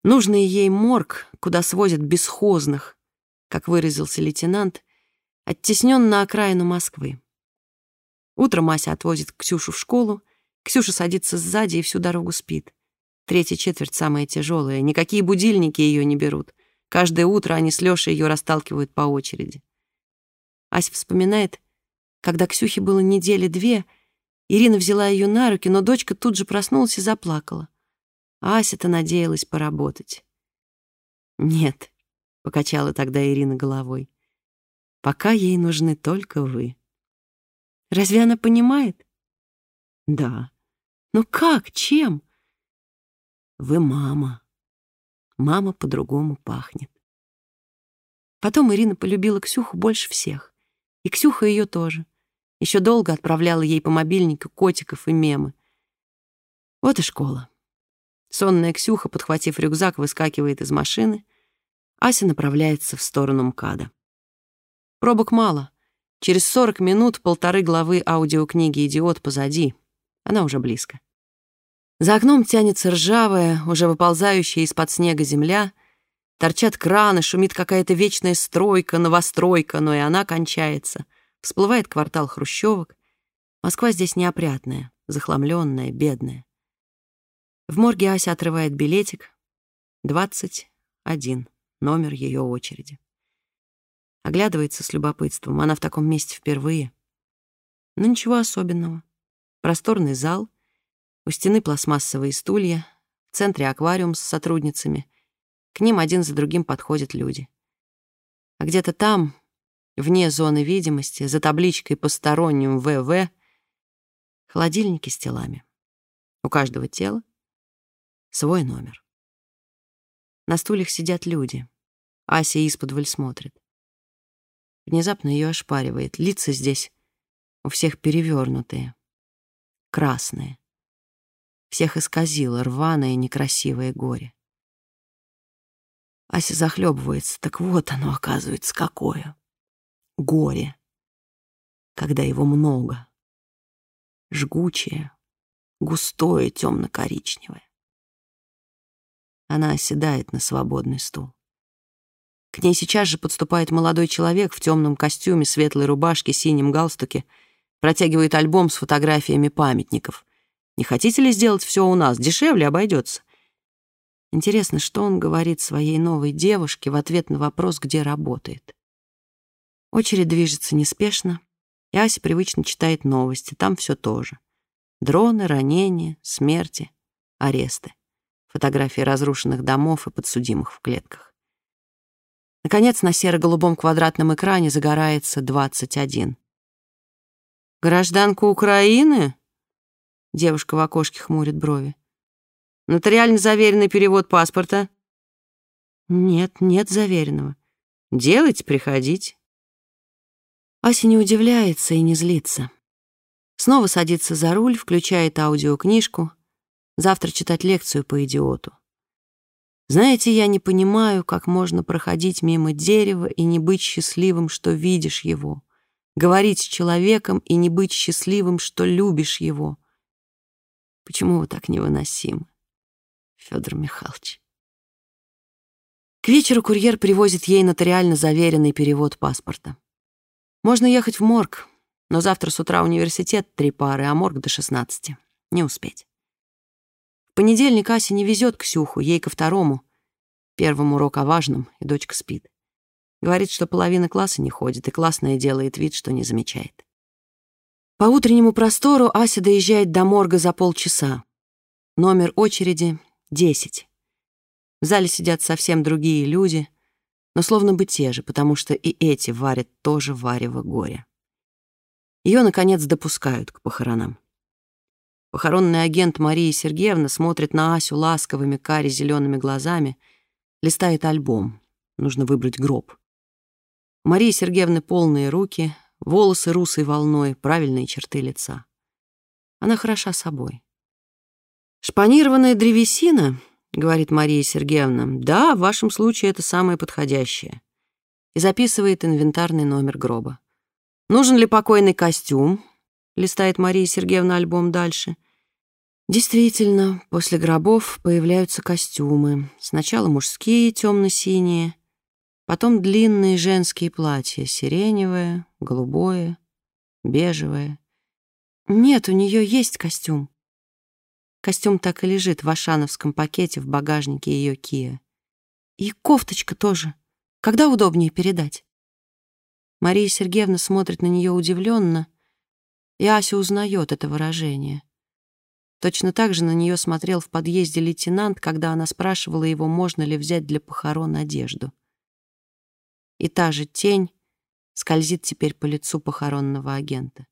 Нужный ей морг, куда свозят бесхозных, как выразился лейтенант, оттеснен на окраину Москвы. Утром Мася отвозит Ксюшу в школу, Ксюша садится сзади и всю дорогу спит. Третья четверть самая тяжелая, никакие будильники ее не берут. Каждое утро они с Лешей ее расталкивают по очереди. Ася вспоминает, когда Ксюхе было недели две, Ирина взяла ее на руки, но дочка тут же проснулась и заплакала. Ася-то надеялась поработать. «Нет», — покачала тогда Ирина головой, «пока ей нужны только вы». «Разве она понимает?» «Да». «Но как? Чем?» «Вы мама. Мама по-другому пахнет». Потом Ирина полюбила Ксюху больше всех. И Ксюха ее тоже. Еще долго отправляла ей по мобильнику котиков и мемы. Вот и школа. Сонная Ксюха, подхватив рюкзак, выскакивает из машины. Ася направляется в сторону МКАДа. Пробок мало. Через 40 минут полторы главы аудиокниги «Идиот» позади. Она уже близко. За окном тянется ржавая, уже выползающая из-под снега земля. Торчат краны, шумит какая-то вечная стройка, новостройка, но и она кончается. Всплывает квартал хрущевок. Москва здесь неопрятная, захламленная, бедная. В морге Ася отрывает билетик. 21. Номер ее очереди. Оглядывается с любопытством. Она в таком месте впервые. Но ничего особенного. Просторный зал. У стены пластмассовые стулья. В центре аквариум с сотрудницами. К ним один за другим подходят люди. А где-то там, вне зоны видимости, за табличкой «Посторонним ВВ», холодильники с телами. У каждого тела Свой номер. На стульях сидят люди. Ася из-под смотрит. Внезапно ее ошпаривает. Лица здесь у всех перевернутые, красные. Всех исказило рваное некрасивое горе. Ася захлебывается. Так вот оно, оказывается, какое. Горе. Когда его много. Жгучее, густое, темно-коричневое. Она оседает на свободный стул. К ней сейчас же подступает молодой человек в темном костюме, светлой рубашке, синем галстуке, протягивает альбом с фотографиями памятников. «Не хотите ли сделать все у нас? Дешевле обойдется». Интересно, что он говорит своей новой девушке в ответ на вопрос, где работает. Очередь движется неспешно, и Ася привычно читает новости. Там все то же. Дроны, ранения, смерти, аресты фотографии разрушенных домов и подсудимых в клетках. Наконец, на серо-голубом квадратном экране загорается 21. «Гражданка Украины?» Девушка в окошке хмурит брови. «Нотариально заверенный перевод паспорта?» «Нет, нет заверенного. Делайте, приходите». Ася не удивляется и не злится. Снова садится за руль, включает аудиокнижку — Завтра читать лекцию по идиоту. Знаете, я не понимаю, как можно проходить мимо дерева и не быть счастливым, что видишь его, говорить с человеком и не быть счастливым, что любишь его. Почему вы так невыносимы, Федор Михайлович? К вечеру курьер привозит ей нотариально заверенный перевод паспорта. Можно ехать в морг, но завтра с утра университет три пары, а морг до 16. Не успеть понедельник Ася не везет Ксюху, ей ко второму. Первым урок о важном, и дочка спит. Говорит, что половина класса не ходит, и классная делает вид, что не замечает. По утреннему простору Ася доезжает до морга за полчаса. Номер очереди — десять. В зале сидят совсем другие люди, но словно бы те же, потому что и эти варят тоже варево горя. Ее, наконец, допускают к похоронам. Похоронный агент Мария Сергеевна смотрит на Асю ласковыми кари зелеными глазами, листает альбом. Нужно выбрать гроб. У Марии Сергеевны полные руки, волосы русой волной, правильные черты лица. Она хороша собой. «Шпанированная древесина», — говорит Мария Сергеевна, «да, в вашем случае это самое подходящее». И записывает инвентарный номер гроба. «Нужен ли покойный костюм?» — листает Мария Сергеевна альбом дальше. Действительно, после гробов появляются костюмы. Сначала мужские, темно-синие, потом длинные женские платья, сиреневое, голубое, бежевое. Нет, у нее есть костюм. Костюм так и лежит в ашановском пакете в багажнике ее Кия. И кофточка тоже. Когда удобнее передать? Мария Сергеевна смотрит на нее удивленно, и Ася узнает это выражение. Точно так же на нее смотрел в подъезде лейтенант, когда она спрашивала его, можно ли взять для похорон одежду. И та же тень скользит теперь по лицу похоронного агента.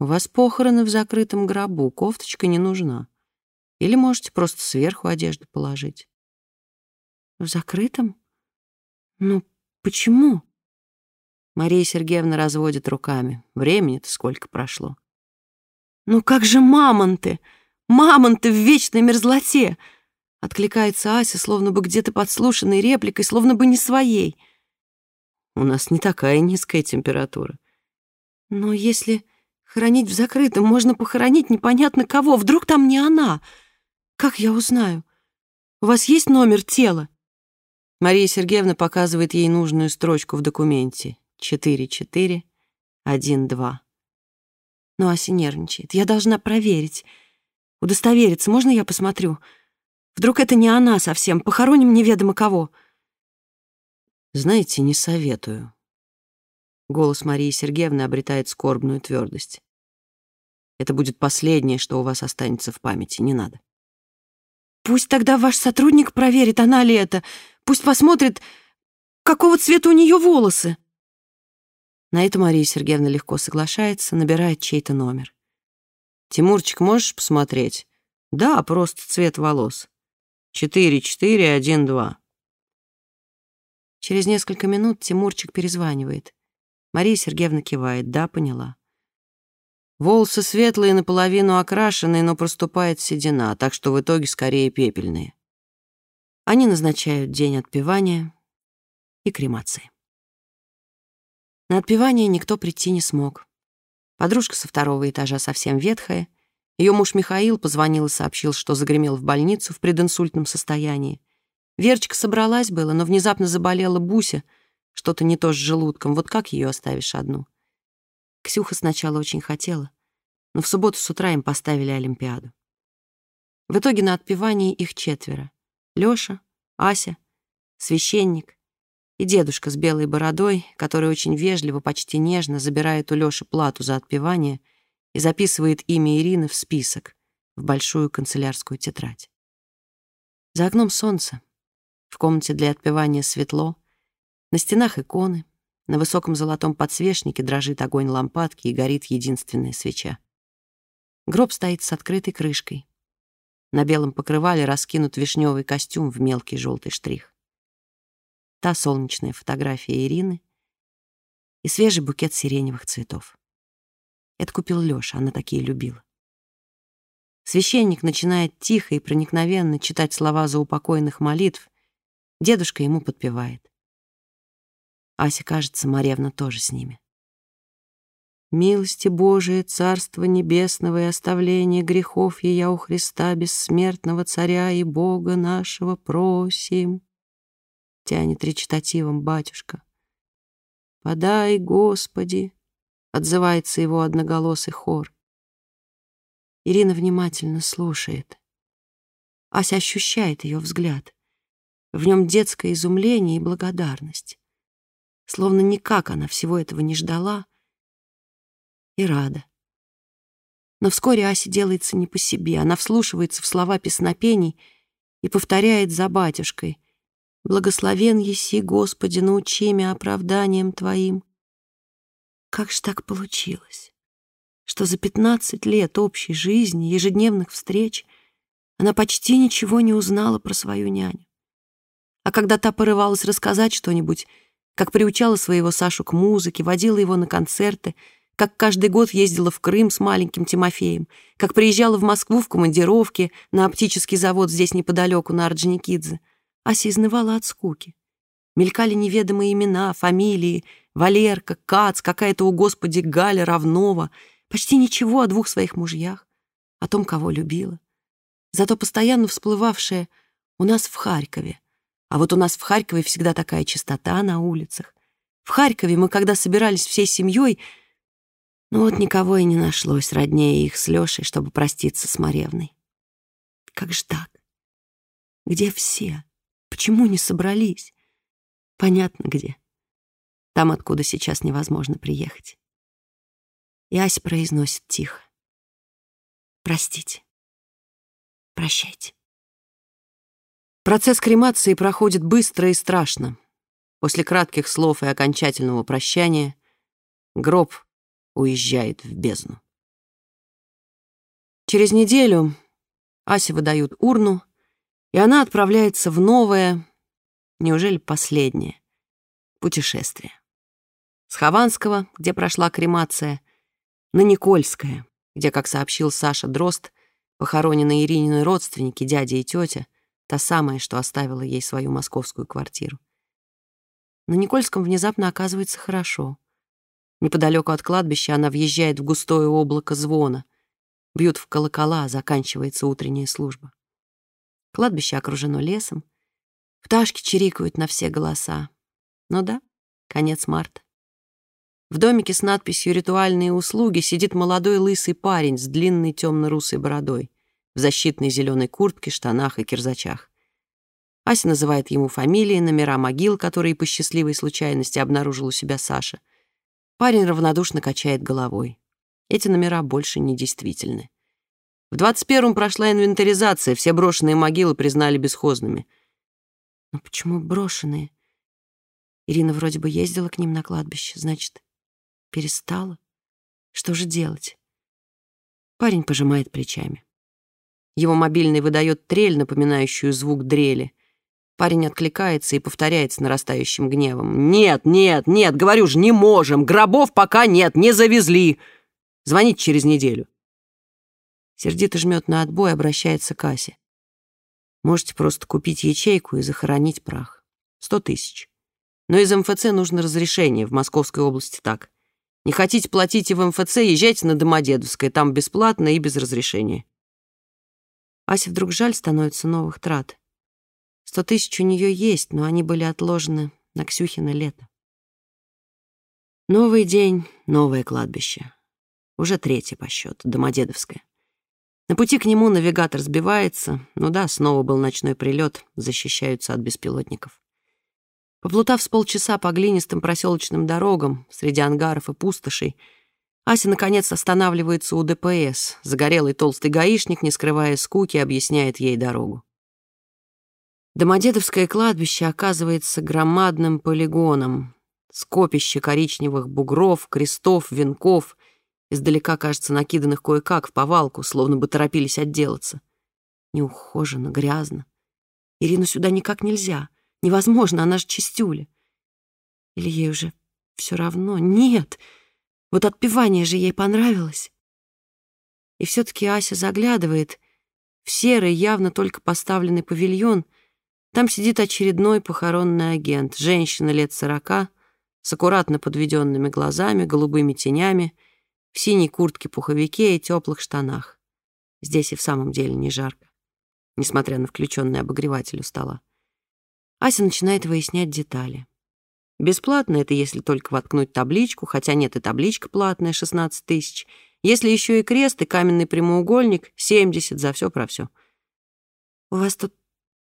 У вас похороны в закрытом гробу, кофточка не нужна. Или можете просто сверху одежду положить. В закрытом? Ну, почему? Мария Сергеевна разводит руками. Времени-то сколько прошло. Ну как же мамонты? Мамонты в вечной мерзлоте! Откликается Ася, словно бы где-то подслушанной репликой, словно бы не своей. У нас не такая низкая температура. Но если Хоронить в закрытом можно похоронить непонятно кого. Вдруг там не она? Как я узнаю? У вас есть номер тела? Мария Сергеевна показывает ей нужную строчку в документе. 4412. Но Ася нервничает. Я должна проверить. Удостовериться. Можно я посмотрю? Вдруг это не она совсем. Похороним неведомо кого. Знаете, не советую. Голос Марии Сергеевны обретает скорбную твердость. Это будет последнее, что у вас останется в памяти. Не надо. Пусть тогда ваш сотрудник проверит, она ли это. Пусть посмотрит, какого цвета у нее волосы. На это Мария Сергеевна легко соглашается, набирает чей-то номер. «Тимурчик, можешь посмотреть?» «Да, просто цвет волос. Четыре, четыре, один, два». Через несколько минут Тимурчик перезванивает. Мария Сергеевна кивает. Да, поняла. Волосы светлые, наполовину окрашенные, но проступает седина, так что в итоге скорее пепельные. Они назначают день отпевания и кремации. На отпевание никто прийти не смог. Подружка со второго этажа совсем ветхая. Ее муж Михаил позвонил и сообщил, что загремел в больницу в прединсультном состоянии. Верочка собралась было, но внезапно заболела Буся — что-то не то с желудком. Вот как ее оставишь одну? Ксюха сначала очень хотела, но в субботу с утра им поставили Олимпиаду. В итоге на отпевании их четверо. Лёша, Ася, священник и дедушка с белой бородой, который очень вежливо, почти нежно забирает у Лёши плату за отпевание и записывает имя Ирины в список, в большую канцелярскую тетрадь. За окном солнце, в комнате для отпевания светло, на стенах иконы, на высоком золотом подсвечнике дрожит огонь лампадки и горит единственная свеча. Гроб стоит с открытой крышкой. На белом покрывале раскинут вишневый костюм в мелкий желтый штрих. Та солнечная фотография Ирины и свежий букет сиреневых цветов. Это купил Лёша, она такие любила. Священник начинает тихо и проникновенно читать слова заупокойных молитв. Дедушка ему подпевает. Ася, кажется, Маревна тоже с ними. «Милости Божие, Царство Небесного и оставление грехов и я у Христа, бессмертного Царя и Бога нашего, просим!» Тянет речитативом батюшка. «Подай, Господи!» — отзывается его одноголосый хор. Ирина внимательно слушает. Ася ощущает ее взгляд. В нем детское изумление и благодарность словно никак она всего этого не ждала и рада. Но вскоре Ася делается не по себе. Она вслушивается в слова песнопений и повторяет за батюшкой «Благословен еси, Господи, научи меня оправданием Твоим». Как же так получилось, что за пятнадцать лет общей жизни, ежедневных встреч она почти ничего не узнала про свою няню? А когда та порывалась рассказать что-нибудь, как приучала своего Сашу к музыке, водила его на концерты, как каждый год ездила в Крым с маленьким Тимофеем, как приезжала в Москву в командировке на оптический завод здесь неподалеку, на Орджоникидзе. Ася изнывала от скуки. Мелькали неведомые имена, фамилии, Валерка, Кац, какая-то, у Господи, Галя, Равнова. Почти ничего о двух своих мужьях, о том, кого любила. Зато постоянно всплывавшее «у нас в Харькове», а вот у нас в Харькове всегда такая чистота на улицах. В Харькове мы, когда собирались всей семьей, ну вот никого и не нашлось роднее их с Лешей, чтобы проститься с Маревной. Как ж так? Где все? Почему не собрались? Понятно, где. Там, откуда сейчас невозможно приехать. И Ася произносит тихо. Простите. Прощайте. Процесс кремации проходит быстро и страшно. После кратких слов и окончательного прощания гроб уезжает в бездну. Через неделю Асе выдают урну, и она отправляется в новое, неужели последнее, путешествие. С Хованского, где прошла кремация, на Никольское, где, как сообщил Саша Дрозд, похоронены Иринины родственники, дядя и тетя — Та самая, что оставила ей свою московскую квартиру. На Никольском внезапно оказывается хорошо. Неподалеку от кладбища она въезжает в густое облако звона. Бьют в колокола, заканчивается утренняя служба. Кладбище окружено лесом. Пташки чирикают на все голоса. Ну да, конец марта. В домике с надписью «Ритуальные услуги» сидит молодой лысый парень с длинной темно-русой бородой в защитной зеленой куртке, штанах и кирзачах. Ася называет ему фамилии, номера могил, которые по счастливой случайности обнаружил у себя Саша. Парень равнодушно качает головой. Эти номера больше не действительны. В 21-м прошла инвентаризация, все брошенные могилы признали бесхозными. Но почему брошенные? Ирина вроде бы ездила к ним на кладбище, значит, перестала? Что же делать? Парень пожимает плечами. Его мобильный выдает трель, напоминающую звук дрели. Парень откликается и повторяет с нарастающим гневом. «Нет, нет, нет, говорю же, не можем. Гробов пока нет, не завезли. Звонить через неделю». Сердито жмет на отбой, обращается к Асе. Можете просто купить ячейку и захоронить прах. Сто тысяч. Но из МФЦ нужно разрешение, в Московской области так. Не хотите платить и в МФЦ, езжайте на Домодедовское, там бесплатно и без разрешения. Асе вдруг жаль становится новых трат. Сто тысяч у нее есть, но они были отложены на Ксюхина лето. Новый день, новое кладбище. Уже третье по счету, Домодедовское. На пути к нему навигатор сбивается. Ну да, снова был ночной прилет, защищаются от беспилотников. Поплутав с полчаса по глинистым проселочным дорогам, среди ангаров и пустошей, Ася, наконец, останавливается у ДПС. Загорелый толстый гаишник, не скрывая скуки, объясняет ей дорогу. Домодедовское кладбище оказывается громадным полигоном. Скопище коричневых бугров, крестов, венков, издалека, кажется, накиданных кое-как в повалку, словно бы торопились отделаться. Неухоженно, грязно. Ирину сюда никак нельзя. Невозможно, она же чистюля. Или ей уже все равно? Нет! — вот отпевание же ей понравилось. И все-таки Ася заглядывает в серый, явно только поставленный павильон. Там сидит очередной похоронный агент, женщина лет сорока, с аккуратно подведенными глазами, голубыми тенями, в синей куртке-пуховике и теплых штанах. Здесь и в самом деле не жарко, несмотря на включенный обогреватель у стола. Ася начинает выяснять детали. Бесплатно это если только воткнуть табличку, хотя нет, и табличка платная, 16 тысяч. Если еще и крест, и каменный прямоугольник, 70 за все про все. «У вас тут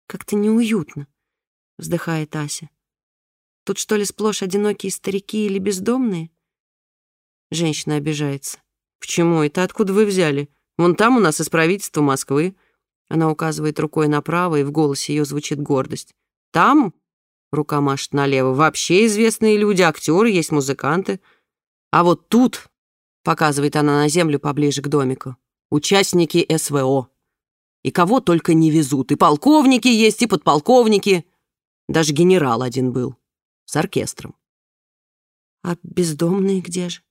как-то неуютно», — вздыхает Ася. «Тут что ли сплошь одинокие старики или бездомные?» Женщина обижается. «Почему? Это откуда вы взяли? Вон там у нас из правительства Москвы». Она указывает рукой направо, и в голосе ее звучит гордость. «Там Рука машет налево. Вообще известные люди, актеры, есть музыканты. А вот тут, показывает она на землю поближе к домику, участники СВО. И кого только не везут. И полковники есть, и подполковники. Даже генерал один был. с оркестром. А бездомные где же?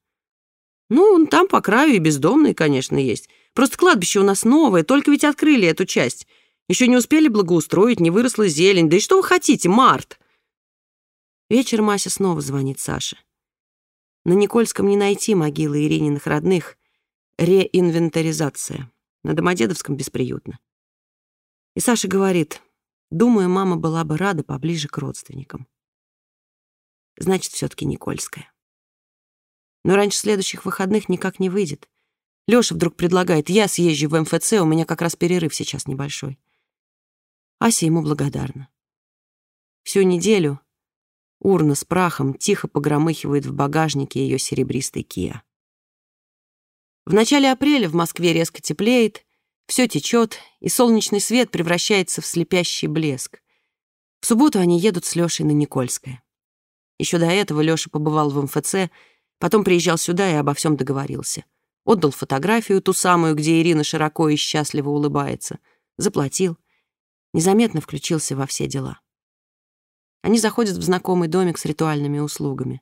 Ну, там по краю и бездомные, конечно, есть. Просто кладбище у нас новое, только ведь открыли эту часть. Еще не успели благоустроить, не выросла зелень. Да и что вы хотите, март? Вечером Ася снова звонит Саше. На Никольском не найти могилы Ирининых родных. Реинвентаризация. На Домодедовском бесприютно. И Саша говорит, думаю, мама была бы рада поближе к родственникам. Значит, все таки Никольская. Но раньше следующих выходных никак не выйдет. Лёша вдруг предлагает, я съезжу в МФЦ, у меня как раз перерыв сейчас небольшой. Ася ему благодарна. Всю неделю урна с прахом тихо погромыхивает в багажнике ее серебристой Киа. В начале апреля в Москве резко теплеет, все течет, и солнечный свет превращается в слепящий блеск. В субботу они едут с Лешей на Никольское. Еще до этого Леша побывал в МФЦ, потом приезжал сюда и обо всем договорился. Отдал фотографию, ту самую, где Ирина широко и счастливо улыбается. Заплатил. Незаметно включился во все дела. Они заходят в знакомый домик с ритуальными услугами.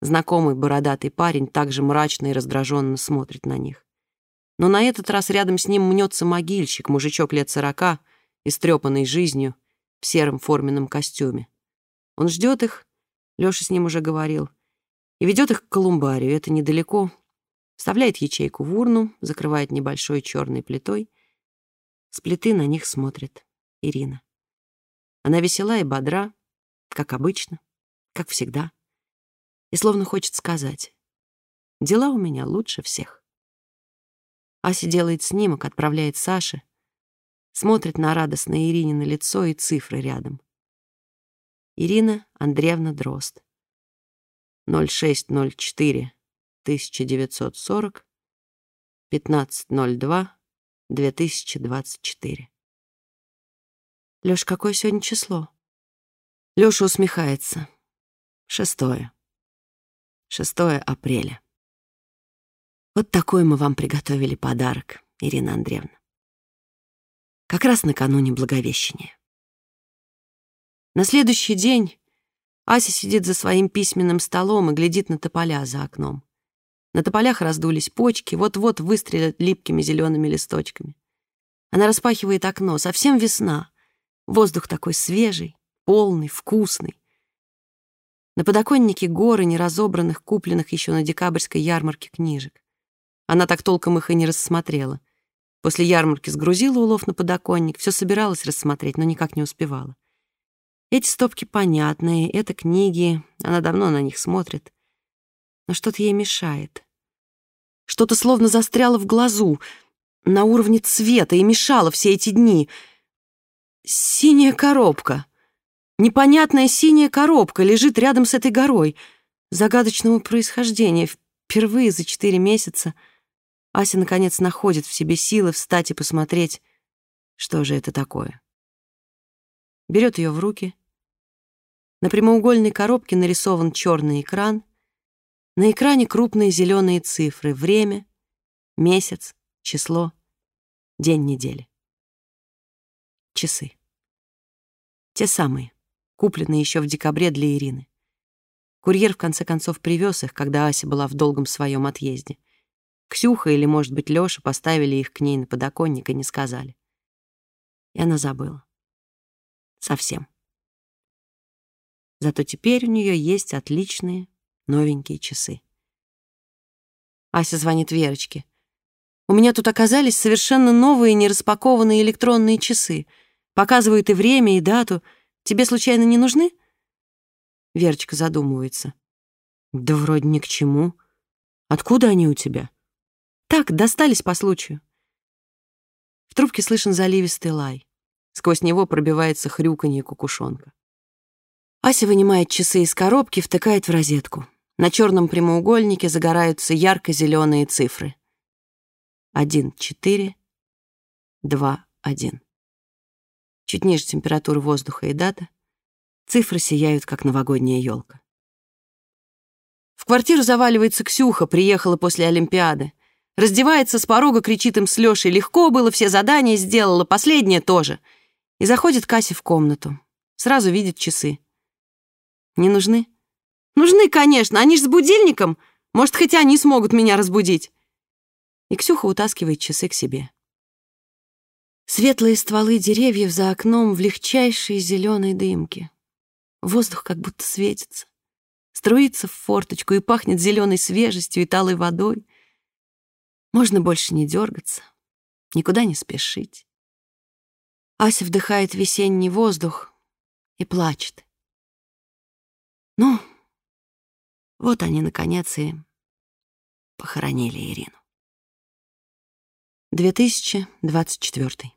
Знакомый бородатый парень также мрачно и раздраженно смотрит на них. Но на этот раз рядом с ним мнется могильщик, мужичок лет сорока, истрепанный жизнью, в сером форменном костюме. Он ждет их, Лёша с ним уже говорил, и ведет их к колумбарию, это недалеко, вставляет ячейку в урну, закрывает небольшой черной плитой. С плиты на них смотрит Ирина. Она весела и бодра, как обычно, как всегда и словно хочет сказать «Дела у меня лучше всех». Ася делает снимок, отправляет Саше, смотрит на радостное Иринино лицо и цифры рядом. Ирина Андреевна Дрозд. 0604 1940 1502 2024. Лёш, какое сегодня число? Лёша усмехается. Шестое. 6 апреля. Вот такой мы вам приготовили подарок, Ирина Андреевна. Как раз накануне Благовещения. На следующий день Ася сидит за своим письменным столом и глядит на тополя за окном. На тополях раздулись почки, вот-вот выстрелят липкими зелеными листочками. Она распахивает окно, совсем весна. Воздух такой свежий, полный, вкусный. На подоконнике горы неразобранных, купленных еще на декабрьской ярмарке книжек. Она так толком их и не рассмотрела. После ярмарки сгрузила улов на подоконник, все собиралась рассмотреть, но никак не успевала. Эти стопки понятные, это книги, она давно на них смотрит. Но что-то ей мешает. Что-то словно застряло в глазу, на уровне цвета, и мешало все эти дни. Синяя коробка — Непонятная синяя коробка лежит рядом с этой горой. Загадочного происхождения. Впервые за четыре месяца Ася, наконец, находит в себе силы встать и посмотреть, что же это такое. Берет ее в руки. На прямоугольной коробке нарисован черный экран. На экране крупные зеленые цифры. Время, месяц, число, день недели. Часы. Те самые купленные еще в декабре для Ирины. Курьер в конце концов привез их, когда Ася была в долгом своем отъезде. Ксюха или, может быть, Лёша поставили их к ней на подоконник и не сказали. И она забыла. Совсем. Зато теперь у нее есть отличные новенькие часы. Ася звонит Верочке. «У меня тут оказались совершенно новые нераспакованные электронные часы. Показывают и время, и дату — Тебе случайно не нужны?» Верочка задумывается. «Да вроде ни к чему. Откуда они у тебя?» «Так, достались по случаю». В трубке слышен заливистый лай. Сквозь него пробивается хрюканье кукушонка. Ася вынимает часы из коробки, втыкает в розетку. На черном прямоугольнике загораются ярко-зеленые цифры. Один, четыре, два, один. Чуть ниже температуры воздуха и дата. Цифры сияют, как новогодняя елка. В квартиру заваливается Ксюха, приехала после Олимпиады. Раздевается с порога, кричит им с Лёшей. Легко было, все задания сделала, последнее тоже. И заходит Кася в комнату. Сразу видит часы. Не нужны? Нужны, конечно, они ж с будильником. Может, хоть они смогут меня разбудить. И Ксюха утаскивает часы к себе. Светлые стволы деревьев за окном в легчайшей зеленой дымке. Воздух как будто светится, струится в форточку и пахнет зеленой свежестью и талой водой. Можно больше не дергаться, никуда не спешить. Ася вдыхает весенний воздух и плачет. Ну, вот они, наконец, и похоронили Ирину. 2024